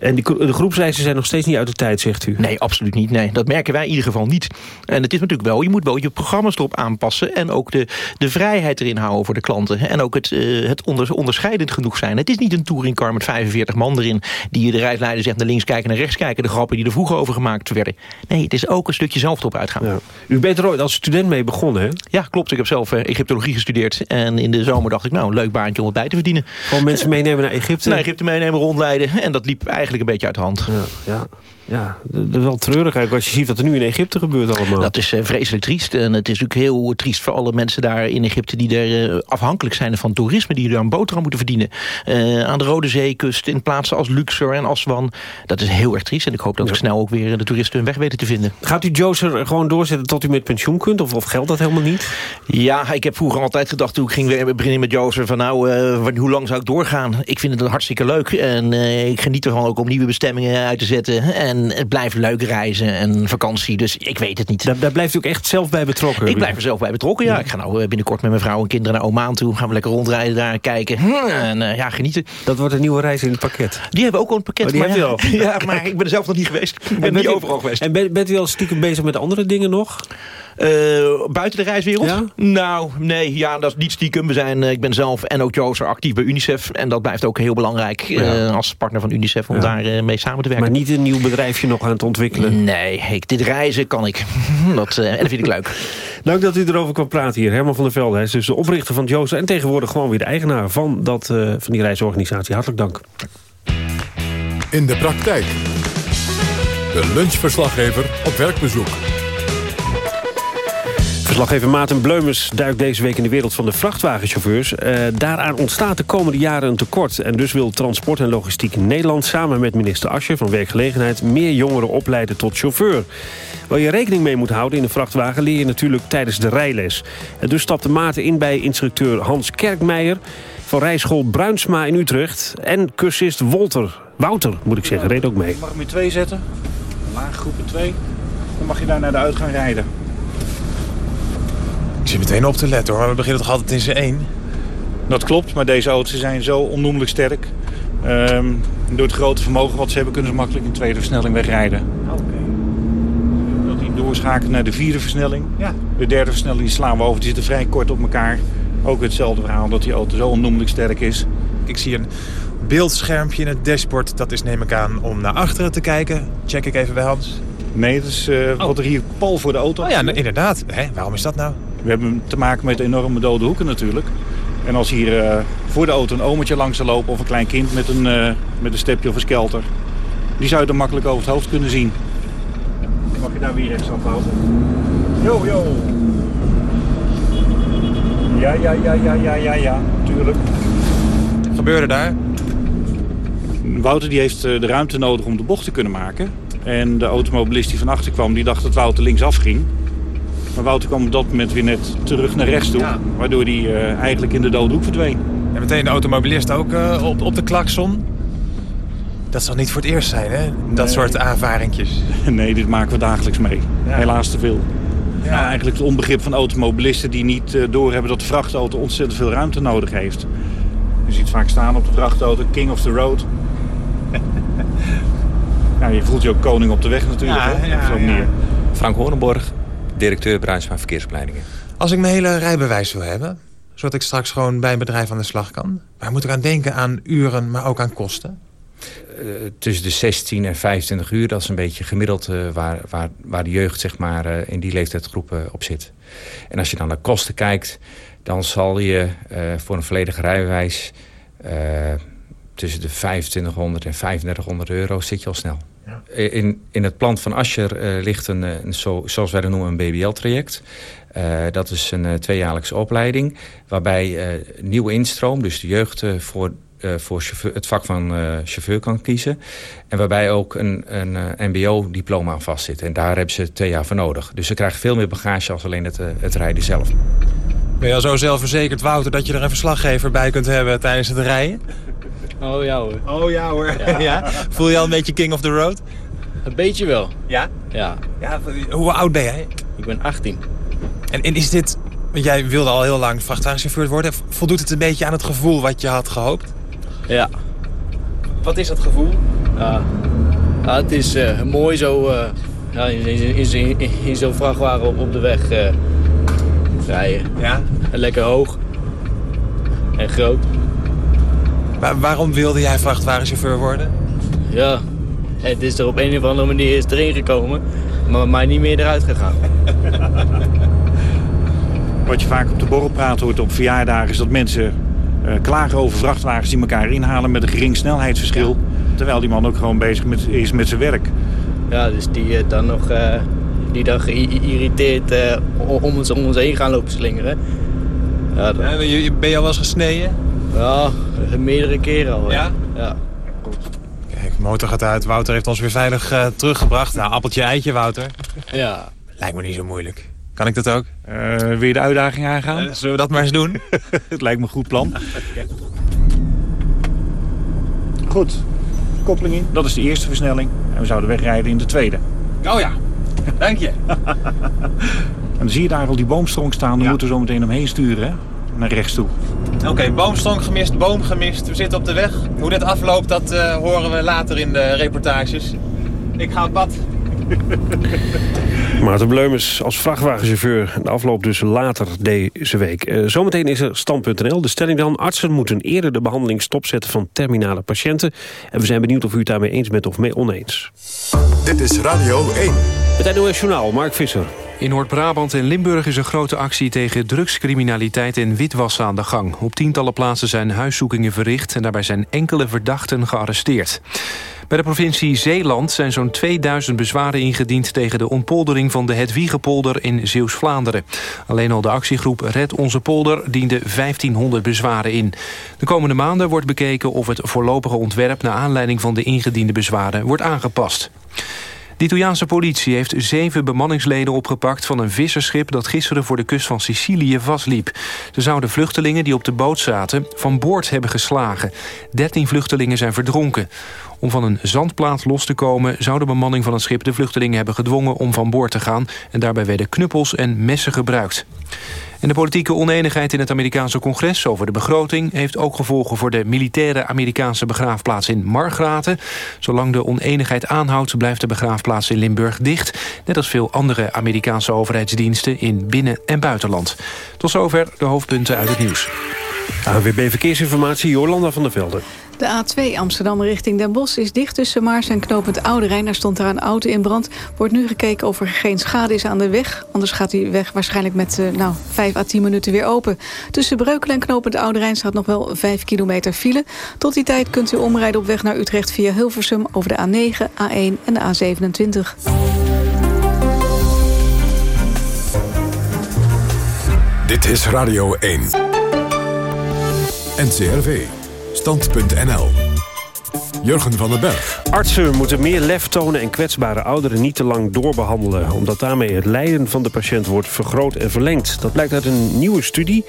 En die, de groepsreizen zijn nog steeds niet uit de tijd, zegt u? Nee, absoluut niet. Nee, dat merken wij in ieder geval niet. En het is natuurlijk wel, je moet wel je programma's erop aanpassen... en ook de, de vrijheid erin houden voor de klanten. En ook het, eh, het onder, onderscheidend genoeg zijn. Het is niet een touringcar met 45 man erin... die de reisleider zegt naar links kijken, naar rechts kijken... de grappen die er vroeger over gemaakt werden. Nee, het is ook een stukje zelf erop uitgaan. U bent er ooit als student mee begonnen, hè? Ja, klopt. Ik heb zelf eh, Egyptologie gestudeerd. En in de zomer dacht ik, nou, een leuk baantje om het bij te verdienen. Gewoon mensen meenemen naar Egypte? Naar Egypte meenemen, rondleiden. En dat liep eigenlijk een beetje uit de hand. Ja, ja. Ja dat is wel treurig eigenlijk als je ziet wat er nu in Egypte gebeurt allemaal. Dat is eh, vreselijk triest. En het is natuurlijk heel triest voor alle mensen daar in Egypte... die er eh, afhankelijk zijn van toerisme... die daar een boterham moeten verdienen. Eh, aan de Rode Zeekust, in plaatsen als Luxor en Aswan. Dat is heel erg triest. En ik hoop dat we snel ook weer de toeristen hun weg weten te vinden. Gaat u Joser gewoon doorzetten tot u met pensioen kunt? Of, of geldt dat helemaal niet? Ja, ik heb vroeger altijd gedacht toen ik ging weer beginnen met Jozer... van nou, hoe lang zou ik doorgaan? Ik vind het hartstikke leuk. En ik geniet ervan ook om nieuwe bestemmingen uit te zetten. En het blijft leuk reizen en vakantie. Dus ik weet het niet. Daar, daar blijft u ook echt zelf bij betrokken? Ik blijf er zelf bij betrokken, ja. Ik ga nou eh, binnenkort met mijn vrouw en kinderen naar Oman toe. Gaan we lekker rondrijden daar, kijken. En eh, ja, genieten. Dat wordt een nieuwe reis in het pakket. Die hebben ook al een pakket. Oh, die maar ja, al? ja, maar ik ben er zelf nog niet geweest. Ik ben niet u- overal geweest. En bent, bent u al stiekem bezig met andere dingen nog? Eh, buiten de reiswereld? Nou, nee, ja, dat is niet stiekem. We zijn, ik ben zelf en ook Joost actief bij UNICEF. En dat blijft ook heel belangrijk als partner van UNICEF om daar mee samen te werken. Maar niet een nieuw bedrijfje nog aan het ontwikkelen? Nee, ik, dit reizen kan ik. Dat, eh, en dat vind ik leuk. Dank dat u erover kwam praten hier. Herman van der Velde, hij is dus de oprichter van Joost... en tegenwoordig gewoon weer de eigenaar van, dat, eh, van die reisorganisatie. Hartelijk dank. In de praktijk. De lunchverslaggever op werkbezoek. Verslaggever Maarten Bleumers duikt deze week in de wereld van de vrachtwagenchauffeurs. Eh, daaraan ontstaat de komende jaren een tekort. En dus wil Transport en Logistiek Nederland samen met minister Ascher van Werkgelegenheid... meer jongeren opleiden tot chauffeur. Waar je rekening mee moet houden in een vrachtwagen... leer je natuurlijk tijdens de rijles. En dus stapte Maarten in bij instructeur Hans Kerkmeijer... van rijschool Bruinsma in Utrecht. En cursist Wolter, Wouter moet ik zeggen, reed ook mee. Mag ik in twee zetten? Laag groepen 2. Dan mag je daar naar de uitgang rijden. Ik zit meteen op te letten hoor, maar we beginnen toch altijd in z'n één? Dat klopt, maar deze auto's zijn zo onnoemelijk sterk. Ehm, door het grote vermogen wat ze hebben kunnen ze makkelijk in tweede versnelling wegrijden. Dat die doorschakelen naar de vierde versnelling. Ja. De derde versnelling slaan we over, die zitten vrij kort op elkaar. Ook hetzelfde verhaal dat die auto zo onnoemelijk sterk is. Ik zie een beeldschermpje in het dashboard. Dat is neem ik aan om naar achteren te kijken. Check ik even bij Hans. Nee, dat is eh, wat er hier pal voor de auto Oh ja, inderdaad. Hè, waarom is dat nou? We hebben te maken met enorme dode hoeken natuurlijk. En als hier eh, voor de auto een omertje langs zou lopen of een klein kind met een, eh, met een stepje of een skelter. Die zou je er makkelijk over het hoofd kunnen zien. Mag je daar weer rechts afhouden? Yo, yo. Ja, ja, ja, ja, ja, ja, ja, tuurlijk. Wat gebeurde daar? Wouter die heeft eh, de ruimte nodig om de bocht te kunnen maken. En de automobilist die van achter kwam, die dacht dat Wouter linksaf ging. Maar Wouter kwam op dat moment weer net terug naar rechts toe. Waardoor hij eh, eigenlijk in de dode hoek verdween. En meteen de automobilist ook eh, op, op de klakson. Dat zal niet voor het eerst zijn, hè? Dat Nee. soort aanvaringjes. Nee, dit maken we dagelijks mee. Helaas te veel. Nou, eigenlijk het onbegrip van automobilisten die niet eh, doorhebben dat de vrachtauto ontzettend veel ruimte nodig heeft. Je ziet vaak staan op de vrachtauto King of the Road. nou, je voelt je ook koning op de weg natuurlijk. Ja, hè? ja, Op zo'n ja. manier. Frank Horenborg, directeur Bruinsma Verkeersopleidingen. Als ik mijn hele rijbewijs wil hebben, zodat ik straks gewoon bij een bedrijf aan de slag kan... waar moet ik aan denken aan uren, maar ook aan kosten? Eh, tussen de 16 en 25 uur, dat is een beetje gemiddeld eh, waar, waar, waar de jeugd zeg maar, eh, in die leeftijdsgroepen op zit. En als je dan naar kosten kijkt, dan zal je voor een volledige rijbewijs... tussen de 2500 en 3500 euro zit je al snel. In, in het plan van Ascher eh, ligt een, een, zo, zoals wij dat noemen, een BBL-traject. Uh, dat is een uh, tweejaarlijkse opleiding waarbij nieuw instroom, dus de jeugd voor, voor chauffeur, het vak van chauffeur kan kiezen. En waarbij ook een, een mbo-diploma aan vastzit. En daar hebben ze twee jaar voor nodig. Dus ze krijgen veel meer bagage als alleen het, het rijden zelf. Ben je al zo zelfverzekerd, Wouter, dat je er een verslaggever bij kunt hebben tijdens het rijden? Oh ja hoor. Oh ja hoor. Ja. ja. Voel je al een beetje king of the road? Een beetje wel. Ja? Ja. ja hoe oud ben jij? Ik ben 18. En, en is dit, jij wilde al heel lang vrachtwagenchauffeur worden. Voldoet het een beetje aan het gevoel wat je had gehoopt? Ja. Wat is dat gevoel? Ja, ja het is uh, mooi zo uh, ja, in, in, in, in zo'n vrachtwagen op, op de weg uh, rijden. Ja? En lekker hoog. En groot. Maar waarom wilde jij vrachtwagenchauffeur worden? Ja, het is er op een of andere manier is erin gekomen, maar, maar niet meer eruit gegaan. Wat je vaak op de borrelpraat hoort op verjaardagen is dat mensen uh, klagen over vrachtwagens die elkaar inhalen met een gering snelheidsverschil. Terwijl die man ook gewoon bezig met, is met zijn werk. Ja, dus die uh, dan nog uh, die dan geïrriteerd om, ons, om ons heen gaan lopen slingeren. Ja, dan... ben je al wel eens gesneden? Ja, meerdere keren al. Ja? Ja. Kijk, de motor gaat uit. Wouter heeft ons weer veilig uh, teruggebracht. Nou, appeltje, eitje, Wouter. Ja. Lijkt me niet zo moeilijk. Kan ik dat ook? Uh, wil je de uitdaging aangaan? Uh, zullen we dat maar eens doen? Het lijkt me een goed plan. Goed. Koppeling in. Dat is de eerste versnelling. En we zouden wegrijden in de tweede. Oh ja. Dank je. en dan zie je daar al die boomstronk staan. Dan ja. moeten we zo meteen omheen sturen. Hè? Naar rechts toe. Oké, okay, boomstronk gemist, boom gemist. We zitten op de weg. Hoe dit afloopt, dat uh, horen we later in de reportages. Ik ga op pad. Maarten Bleumers als vrachtwagenchauffeur. De afloop dus later deze week. Uh, zometeen is er stand.nl. De stelling dan, artsen moeten eerder de behandeling stopzetten van terminale patiënten. En we zijn benieuwd of u het daarmee eens bent of mee oneens. Dit is Radio 1. Het NOS Journaal, Mark Visser. In Noord-Brabant en Limburg is een grote actie tegen drugscriminaliteit en witwassen aan de gang. Op tientallen plaatsen zijn huiszoekingen verricht en daarbij zijn enkele verdachten gearresteerd. Bij de provincie Zeeland zijn zo'n 2000 bezwaren ingediend... tegen de ontpoldering van de Hedwiegepolder in Zeeuws-Vlaanderen. Alleen al de actiegroep Red Onze Polder diende 1500 bezwaren in. De komende maanden wordt bekeken of het voorlopige ontwerp... naar aanleiding van de ingediende bezwaren wordt aangepast. De Italiaanse politie heeft zeven bemanningsleden opgepakt... van een visserschip dat gisteren voor de kust van Sicilië vastliep. Ze zouden vluchtelingen die op de boot zaten van boord hebben geslagen. Dertien vluchtelingen zijn verdronken. Om van een zandplaat los te komen... zou de bemanning van het schip de vluchtelingen hebben gedwongen om van boord te gaan... en daarbij werden knuppels en messen gebruikt. En de politieke oneenigheid in het Amerikaanse congres over de begroting... heeft ook gevolgen voor de militaire Amerikaanse begraafplaats in Margraten. Zolang de oneenigheid aanhoudt blijft de begraafplaats in Limburg dicht. Net als veel andere Amerikaanse overheidsdiensten in binnen- en buitenland. Tot zover de hoofdpunten uit het nieuws. AWB Verkeersinformatie, Jolanda van der Velde. De A2 Amsterdam richting Den Bosch is dicht tussen Maars en Knopend Oude. Daar stond daar een auto in brand. Wordt nu gekeken of er geen schade is aan de weg. Anders gaat die weg waarschijnlijk met uh, nou, 5 à 10 minuten weer open. Tussen Breukelen en Knopend Oude Rijn staat nog wel 5 kilometer file. Tot die tijd kunt u omrijden op weg naar Utrecht via Hilversum... over de A9, A1 en de A27. Dit is Radio 1. NCRV. Stand.nl. Jurgen van den Berg. Artsen moeten meer lef tonen en kwetsbare ouderen niet te lang doorbehandelen... omdat daarmee het lijden van de patiënt wordt vergroot en verlengd. Dat blijkt uit een nieuwe studie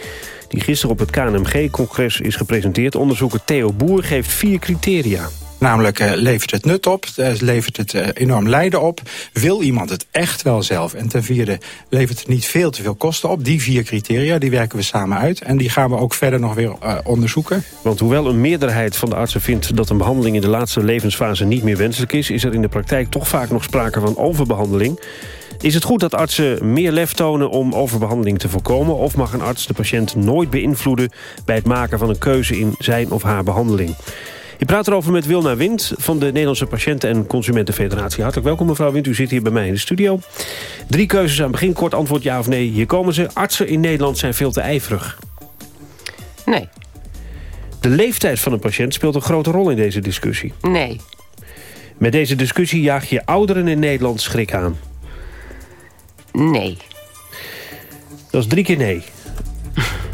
die gisteren op het KNMG-congres is gepresenteerd. Onderzoeker Theo Boer geeft vier criteria. Namelijk, uh, levert het nut op? Uh, levert het uh, enorm lijden op? Wil iemand het echt wel zelf? En ten vierde, levert het niet veel te veel kosten op? Die vier criteria, die werken we samen uit. En die gaan we ook verder nog weer onderzoeken. Want hoewel een meerderheid van de artsen vindt... dat een behandeling in de laatste levensfase niet meer wenselijk is... is er in de praktijk toch vaak nog sprake van overbehandeling... Is het goed dat artsen meer lef tonen om overbehandeling te voorkomen... of mag een arts de patiënt nooit beïnvloeden... bij het maken van een keuze in zijn of haar behandeling? Ik praat erover met Wilna Wind van de Nederlandse Patiënten- en Consumentenfederatie. Hartelijk welkom mevrouw Wind, u zit hier bij mij in de studio. Drie keuzes aan het begin, kort antwoord ja of nee. Hier komen ze. Artsen in Nederland zijn veel te ijverig. Nee. De leeftijd van een patiënt speelt een grote rol in deze discussie. Nee. Met deze discussie jaag je ouderen in Nederland schrik aan. Nee. Dat is drie keer nee.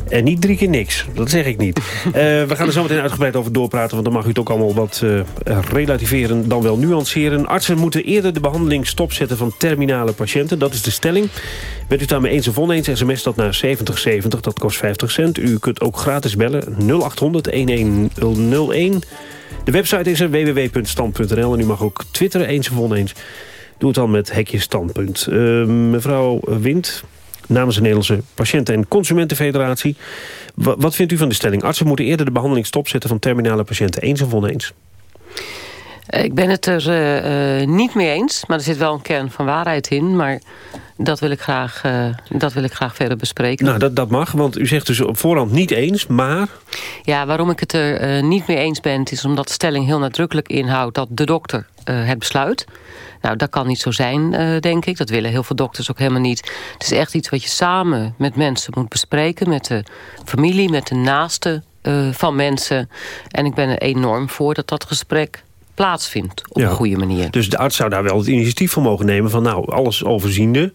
En niet drie keer niks, dat zeg ik niet. Uh, we gaan er zo meteen uitgebreid over doorpraten... want dan mag u het ook allemaal wat uh, relativeren, dan wel nuanceren. Artsen moeten eerder de behandeling stopzetten van terminale patiënten. Dat is de stelling. Bent u het daarmee eens of oneens, sms dat naar 7070, dat kost 50 cent. U kunt ook gratis bellen, 0800-1101. De website is er, www.stand.nl. En u mag ook twitteren, eens of oneens. Doe het dan met hekje standpunt. Uh, mevrouw Wind, namens de Nederlandse Patiënten- en Consumentenfederatie. wat vindt u van de stelling? Artsen moeten eerder de behandeling stopzetten van terminale patiënten. Eens of oneens? Ik ben het er uh, niet mee eens, maar er zit wel een kern van waarheid in. Maar dat wil ik graag, uh, dat wil ik graag verder bespreken. Nou, dat, dat mag, want u zegt dus op voorhand niet eens, maar... Ja, waarom ik het er uh, niet mee eens ben... is omdat de stelling heel nadrukkelijk inhoudt dat de dokter het besluit. Nou, dat kan niet zo zijn, denk ik. Dat willen heel veel dokters ook helemaal niet. Het is echt iets wat je samen met mensen moet bespreken. Met de familie, met de naasten van mensen. En ik ben er enorm voor dat dat gesprek plaatsvindt op Ja. een goede manier. Dus de arts zou daar wel het initiatief voor mogen nemen... van nou, alles overziende,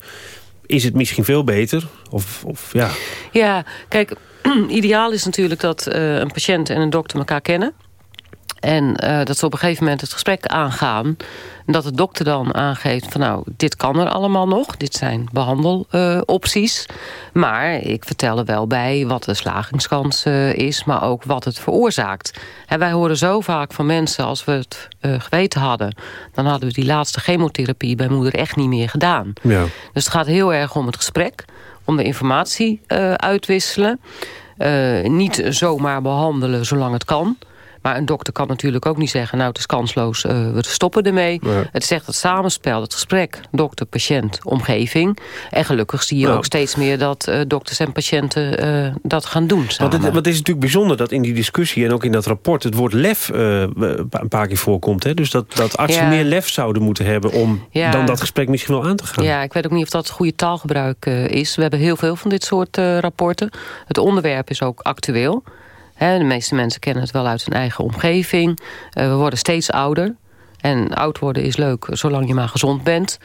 is het misschien veel beter? Of, of ja... Ja, kijk, ideaal is natuurlijk dat uh, een patiënt en een dokter elkaar kennen. En uh, dat ze op een gegeven moment het gesprek aangaan. En dat de dokter dan aangeeft van nou, dit kan er allemaal nog. Dit zijn behandelopties. Uh, maar ik vertel er wel bij wat de slagingskans uh, is. Maar ook wat het veroorzaakt. En wij horen zo vaak van mensen als we het uh, geweten hadden. Dan hadden we die laatste chemotherapie bij moeder echt niet meer gedaan. Ja. Dus het gaat heel erg om het gesprek. Om de informatie uitwisselen. Niet zomaar behandelen zolang het kan. Maar een dokter kan natuurlijk ook niet zeggen... nou, het is kansloos, uh, we stoppen ermee. Nee. Het zegt het samenspel, het gesprek... dokter, patiënt, omgeving. En gelukkig zie je Nou. ook steeds meer... dat uh, dokters en patiënten uh, dat gaan doen samen. Want het, het is natuurlijk bijzonder dat in die discussie... en ook in dat rapport het woord lef een paar keer voorkomt. Hè? Dus dat, dat artsen Ja. meer lef zouden moeten hebben... om Ja. dan dat gesprek misschien wel aan te gaan. Ja, ik weet ook niet of dat goede taalgebruik is. We hebben heel veel van dit soort rapporten. Het onderwerp is ook actueel. De meeste mensen kennen het wel uit hun eigen omgeving. Uh, we worden steeds ouder. En oud worden is leuk, zolang je maar gezond bent.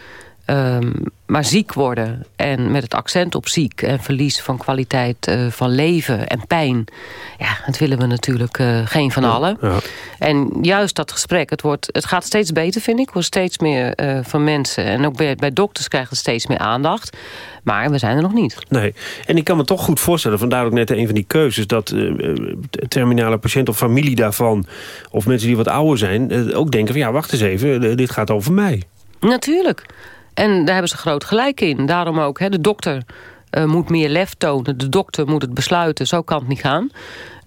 Um, maar ziek worden en met het accent op ziek... en verlies van kwaliteit uh, van leven en pijn... ja, dat willen we natuurlijk uh, geen van allen. Ja. En juist dat gesprek, het, wordt, het gaat steeds beter, vind ik. Wordt steeds meer uh, van mensen. En ook bij, bij dokters krijgt het steeds meer aandacht. Maar we zijn er nog niet. Nee, en ik kan me toch goed voorstellen... vandaar ook net een van die keuzes... dat terminale patiënt of familie daarvan... of mensen die wat ouder zijn... Ook denken van ja, wacht eens even, dit gaat over mij. Natuurlijk. En daar hebben ze groot gelijk in. Daarom ook, hè, de dokter uh, moet meer lef tonen. De dokter moet het besluiten. Zo kan het niet gaan.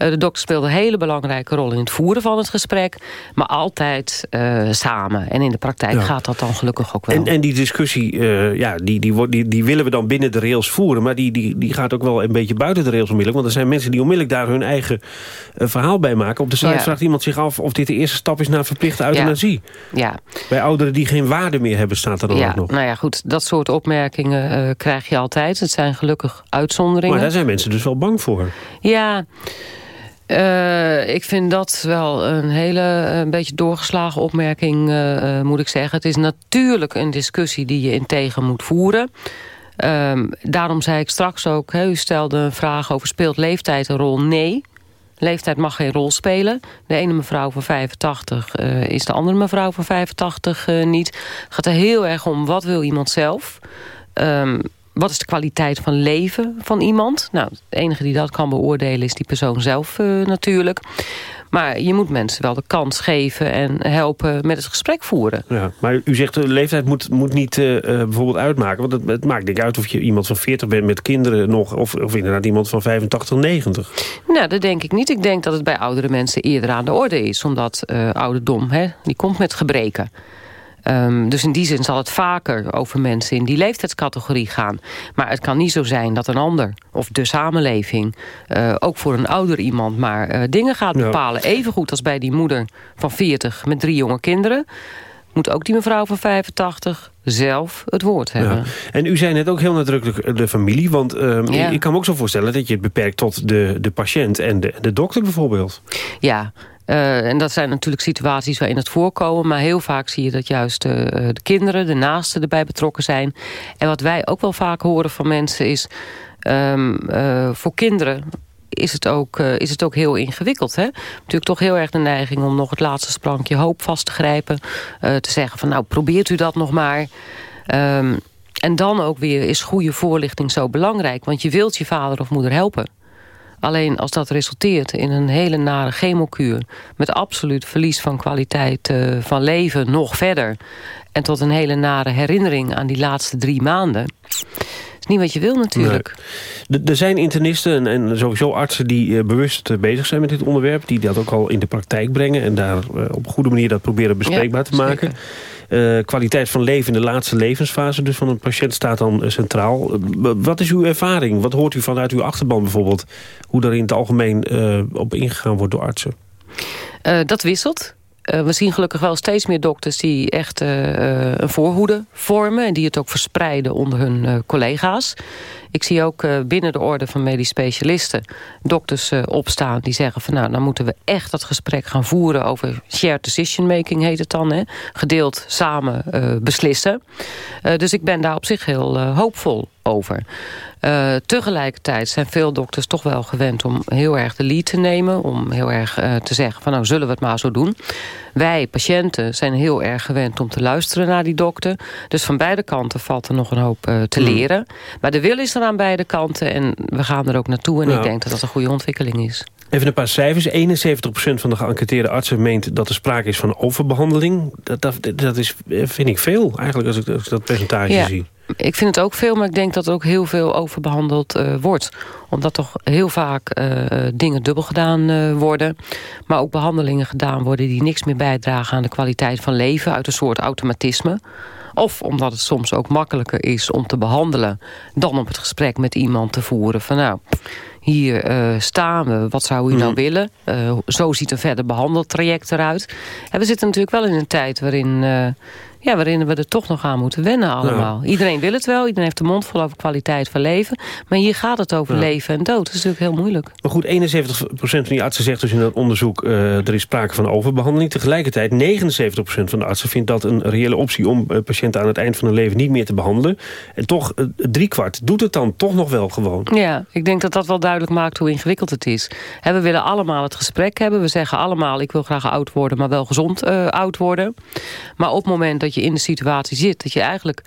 Uh, de dokter speelt een hele belangrijke rol in het voeren van het gesprek. Maar altijd uh, samen. En in de praktijk ja. gaat dat dan gelukkig ook wel. En, en die discussie, uh, ja, die, die, die, die willen we dan binnen de rails voeren. Maar die, die, die gaat ook wel een beetje buiten de rails onmiddellijk. Want er zijn mensen die onmiddellijk daar hun eigen verhaal bij maken. Op de site ja. vraagt iemand zich af of dit de eerste stap is naar verplichte euthanasie. Ja. ja. Bij ouderen die geen waarde meer hebben, staat er dan ja. ook nog. Nou ja, goed, dat soort opmerkingen krijg je altijd. Het zijn gelukkig uitzonderingen. Maar daar zijn mensen dus wel bang voor. Ja... Uh, ik vind dat wel een hele een beetje doorgeslagen opmerking, uh, moet ik zeggen. Het is natuurlijk een discussie die je in tegen moet voeren. Um, daarom zei ik straks ook, u stelde een vraag over speelt leeftijd een rol? Nee, leeftijd mag geen rol spelen. De ene mevrouw van 85 uh, is de andere mevrouw van 85 niet. Het gaat er heel erg om, wat wil iemand zelf? Um, wat is de kwaliteit van leven van iemand? Nou, de enige die dat kan beoordelen is die persoon zelf uh, natuurlijk. Maar je moet mensen wel de kans geven en helpen met het gesprek voeren. Ja, maar u zegt de leeftijd moet, moet niet uh, bijvoorbeeld uitmaken. Want het, het maakt niet uit of je iemand van 40 bent met kinderen nog... of, of inderdaad iemand van 85, 90. Nou, dat denk ik niet. Ik denk dat het bij oudere mensen eerder aan de orde is. Omdat uh, ouderdom, hè, die komt met gebreken. Um, dus in die zin zal het vaker over mensen in die leeftijdscategorie gaan. Maar het kan niet zo zijn dat een ander, of de samenleving... Uh, ook voor een ouder iemand maar uh, dingen gaat bepalen. Ja. Even goed als bij die moeder van 40 met drie jonge kinderen. moet ook die mevrouw van 85 zelf het woord hebben. Ja. En u zei net ook heel nadrukkelijk de familie. Want uh, ik kan me ook zo voorstellen dat je het beperkt tot de, de patiënt en de, de dokter bijvoorbeeld. Ja, uh, en dat zijn natuurlijk situaties waarin het voorkomen. Maar heel vaak zie je dat juist uh, de kinderen, de naasten erbij betrokken zijn. En wat wij ook wel vaak horen van mensen is... Um, uh, voor kinderen is het ook, is het ook heel ingewikkeld. Hè? Natuurlijk toch heel erg de neiging om nog het laatste sprankje hoop vast te grijpen. Te zeggen van nou probeert u dat nog maar. Um, en dan ook weer is goede voorlichting zo belangrijk. Want je wilt je vader of moeder helpen. Alleen als dat resulteert in een hele nare chemokuur... met absoluut verlies van kwaliteit uh, van leven nog verder... en tot een hele nare herinnering aan die laatste drie maanden is niet wat je wil natuurlijk. Nee. Er zijn internisten en, en, sowieso artsen die uh, bewust uh, bezig zijn met dit onderwerp. Die dat ook al in de praktijk brengen. En daar uh, op een goede manier dat proberen bespreekbaar ja, te maken. kwaliteit van leven in de laatste levensfase dus van een patiënt staat dan centraal. wat is uw ervaring? Wat hoort u vanuit uw achterban bijvoorbeeld? Hoe daar in het algemeen op ingegaan wordt door artsen? dat wisselt. Uh, we zien gelukkig wel steeds meer dokters die echt uh, een voorhoede vormen... en die het ook verspreiden onder hun collega's. Ik zie ook binnen de orde van medisch specialisten dokters opstaan... die zeggen van nou, dan moeten we echt dat gesprek gaan voeren... over shared decision making heet het dan. Hè? Gedeeld samen beslissen. dus ik ben daar op zich heel hoopvol over. Uh, tegelijkertijd zijn veel dokters toch wel gewend om heel erg de lead te nemen. Om heel erg uh, te zeggen van nou zullen we het maar zo doen. Wij, patiënten, zijn heel erg gewend om te luisteren naar die dokter. Dus van beide kanten valt er nog een hoop uh, te hmm. leren. Maar de wil is er aan beide kanten en we gaan er ook naartoe. En nou. ik denk dat dat een goede ontwikkeling is. Even een paar cijfers. 71% van de geënquêteerde artsen meent dat er sprake is van overbehandeling. Dat, dat, dat is, vind ik veel eigenlijk als ik, als ik dat percentage ja. zie. Ik vind het ook veel, maar ik denk dat er ook heel veel overbehandeld uh, wordt. Omdat toch heel vaak uh, dingen dubbel gedaan uh, worden. Maar ook behandelingen gedaan worden die niks meer bijdragen aan de kwaliteit van leven. Uit een soort automatisme. Of omdat het soms ook makkelijker is om te behandelen... dan om het gesprek met iemand te voeren van nou... Hier uh, staan we, wat zou u nou willen? Uh, zo ziet een verder behandeltraject eruit. En we zitten natuurlijk wel in een tijd waarin... Uh, ja, waarin we er toch nog aan moeten wennen allemaal. Ja. Iedereen wil het wel, iedereen heeft de mond vol over kwaliteit van leven. Maar hier gaat het over ja. leven en dood. Dat is natuurlijk heel moeilijk. Maar goed, 71% van die artsen zegt dus in het onderzoek... Uh, er is sprake van overbehandeling. Tegelijkertijd 79% van de artsen vindt dat een reële optie... om uh, patiënten aan het eind van hun leven niet meer te behandelen. En toch, uh, driekwart doet het dan toch nog wel gewoon. Ja, ik denk dat dat wel duidelijk maakt hoe ingewikkeld het is. He, we willen allemaal het gesprek hebben. We zeggen allemaal, ik wil graag oud worden, maar wel gezond oud worden. Maar op het moment dat je in de situatie zit... dat je eigenlijk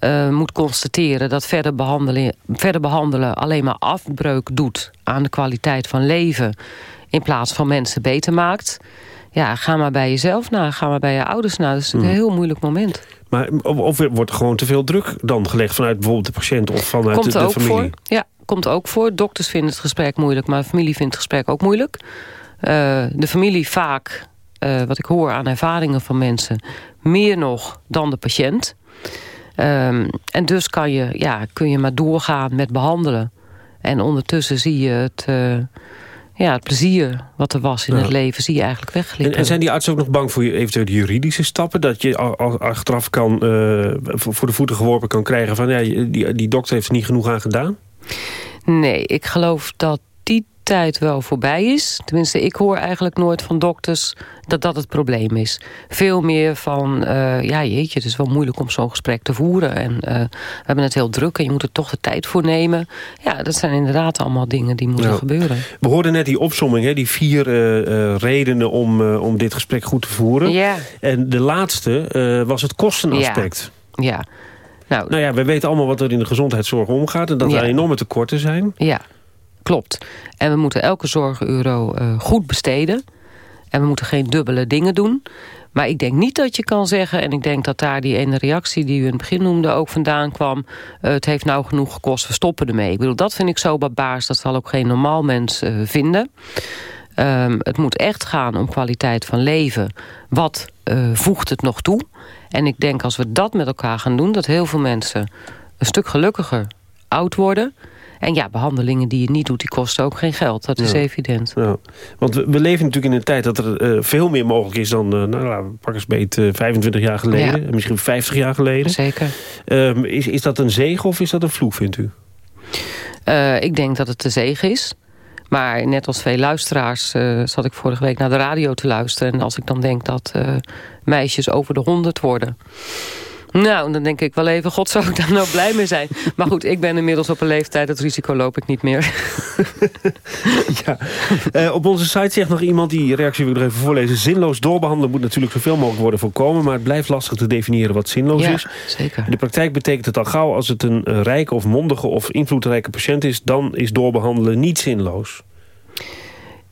uh, moet constateren dat verder behandelen, verder behandelen... alleen maar afbreuk doet aan de kwaliteit van leven... in plaats van mensen beter maakt... ja, ga maar bij jezelf na, ga maar bij je ouders na. Dat is een heel moeilijk moment. Maar of, of wordt er gewoon te veel druk dan gelegd... vanuit bijvoorbeeld de patiënt of vanuit komt de, de ook familie? Voor. Ja, komt ook voor. Dokters vinden het gesprek moeilijk... maar de familie vindt het gesprek ook moeilijk. Uh, de familie vaak uh, wat ik hoor aan ervaringen van mensen... meer nog dan de patiënt. Um, en dus kan je, ja, kun je maar doorgaan met behandelen. En ondertussen zie je het, uh, ja, het plezier wat er was in ja. het leven... zie je eigenlijk wegglippen. En, en, zijn die artsen ook nog bang voor je eventueel juridische stappen? Dat je achteraf kan, uh, voor de voeten geworpen kan krijgen... van ja, die, die dokter heeft er niet genoeg aan gedaan? Nee, ik geloof dat tijd wel voorbij is. Tenminste, ik hoor eigenlijk nooit van dokters dat dat het probleem is. Veel meer van, uh, ja jeetje, het is wel moeilijk om zo'n gesprek te voeren. En uh, we hebben het heel druk en je moet er toch de tijd voor nemen. Ja, dat zijn inderdaad allemaal dingen die moeten ja. gebeuren. We hoorden net die opsomming, hè, die vier uh, redenen om, om dit gesprek goed te voeren. Ja. En de laatste was het kostenaspect. Ja. ja. Nou, nou ja, we weten allemaal wat er in de gezondheidszorg omgaat... en dat ja. er enorme tekorten zijn. Ja, klopt. En we moeten elke zorgeuro uh, goed besteden. En we moeten geen dubbele dingen doen. Maar ik denk niet dat je kan zeggen... en ik denk dat daar die ene reactie die u in het begin noemde ook vandaan kwam... Uh, het heeft nou genoeg gekost, we stoppen ermee. Ik bedoel, dat vind ik zo barbaars, dat zal ook geen normaal mens uh, vinden. Um, het moet echt gaan om kwaliteit van leven. Wat voegt het nog toe? En ik denk als we dat met elkaar gaan doen... dat heel veel mensen een stuk gelukkiger oud worden... En ja, behandelingen die je niet doet, die kosten ook geen geld. Dat is Ja. evident. Ja. Want we, we leven natuurlijk in een tijd dat er eh, veel meer mogelijk is dan, eh, nou, pak eens beet, eh, 25 jaar geleden. Ja. Misschien 50 jaar geleden. Zeker. Ehm, is, is dat een zegen of is dat een vloek, vindt u? Eh, ik denk dat het te zegen is. Maar net als veel luisteraars zat ik vorige week naar de radio te luisteren. En als ik dan denk dat meisjes over de 100 worden... Nou, dan denk ik wel even, god zou ik daar nou blij mee zijn. Maar goed, ik ben inmiddels op een leeftijd, dat risico loop ik niet meer. Eh, op onze site zegt nog iemand, die reactie wil ik nog even voorlezen... zinloos doorbehandelen moet natuurlijk zoveel mogelijk worden voorkomen... maar het blijft lastig te definiëren wat zinloos Ja, is. zeker. In de praktijk betekent het al gauw als het een rijke of mondige of invloedrijke patiënt is... dan is doorbehandelen niet zinloos.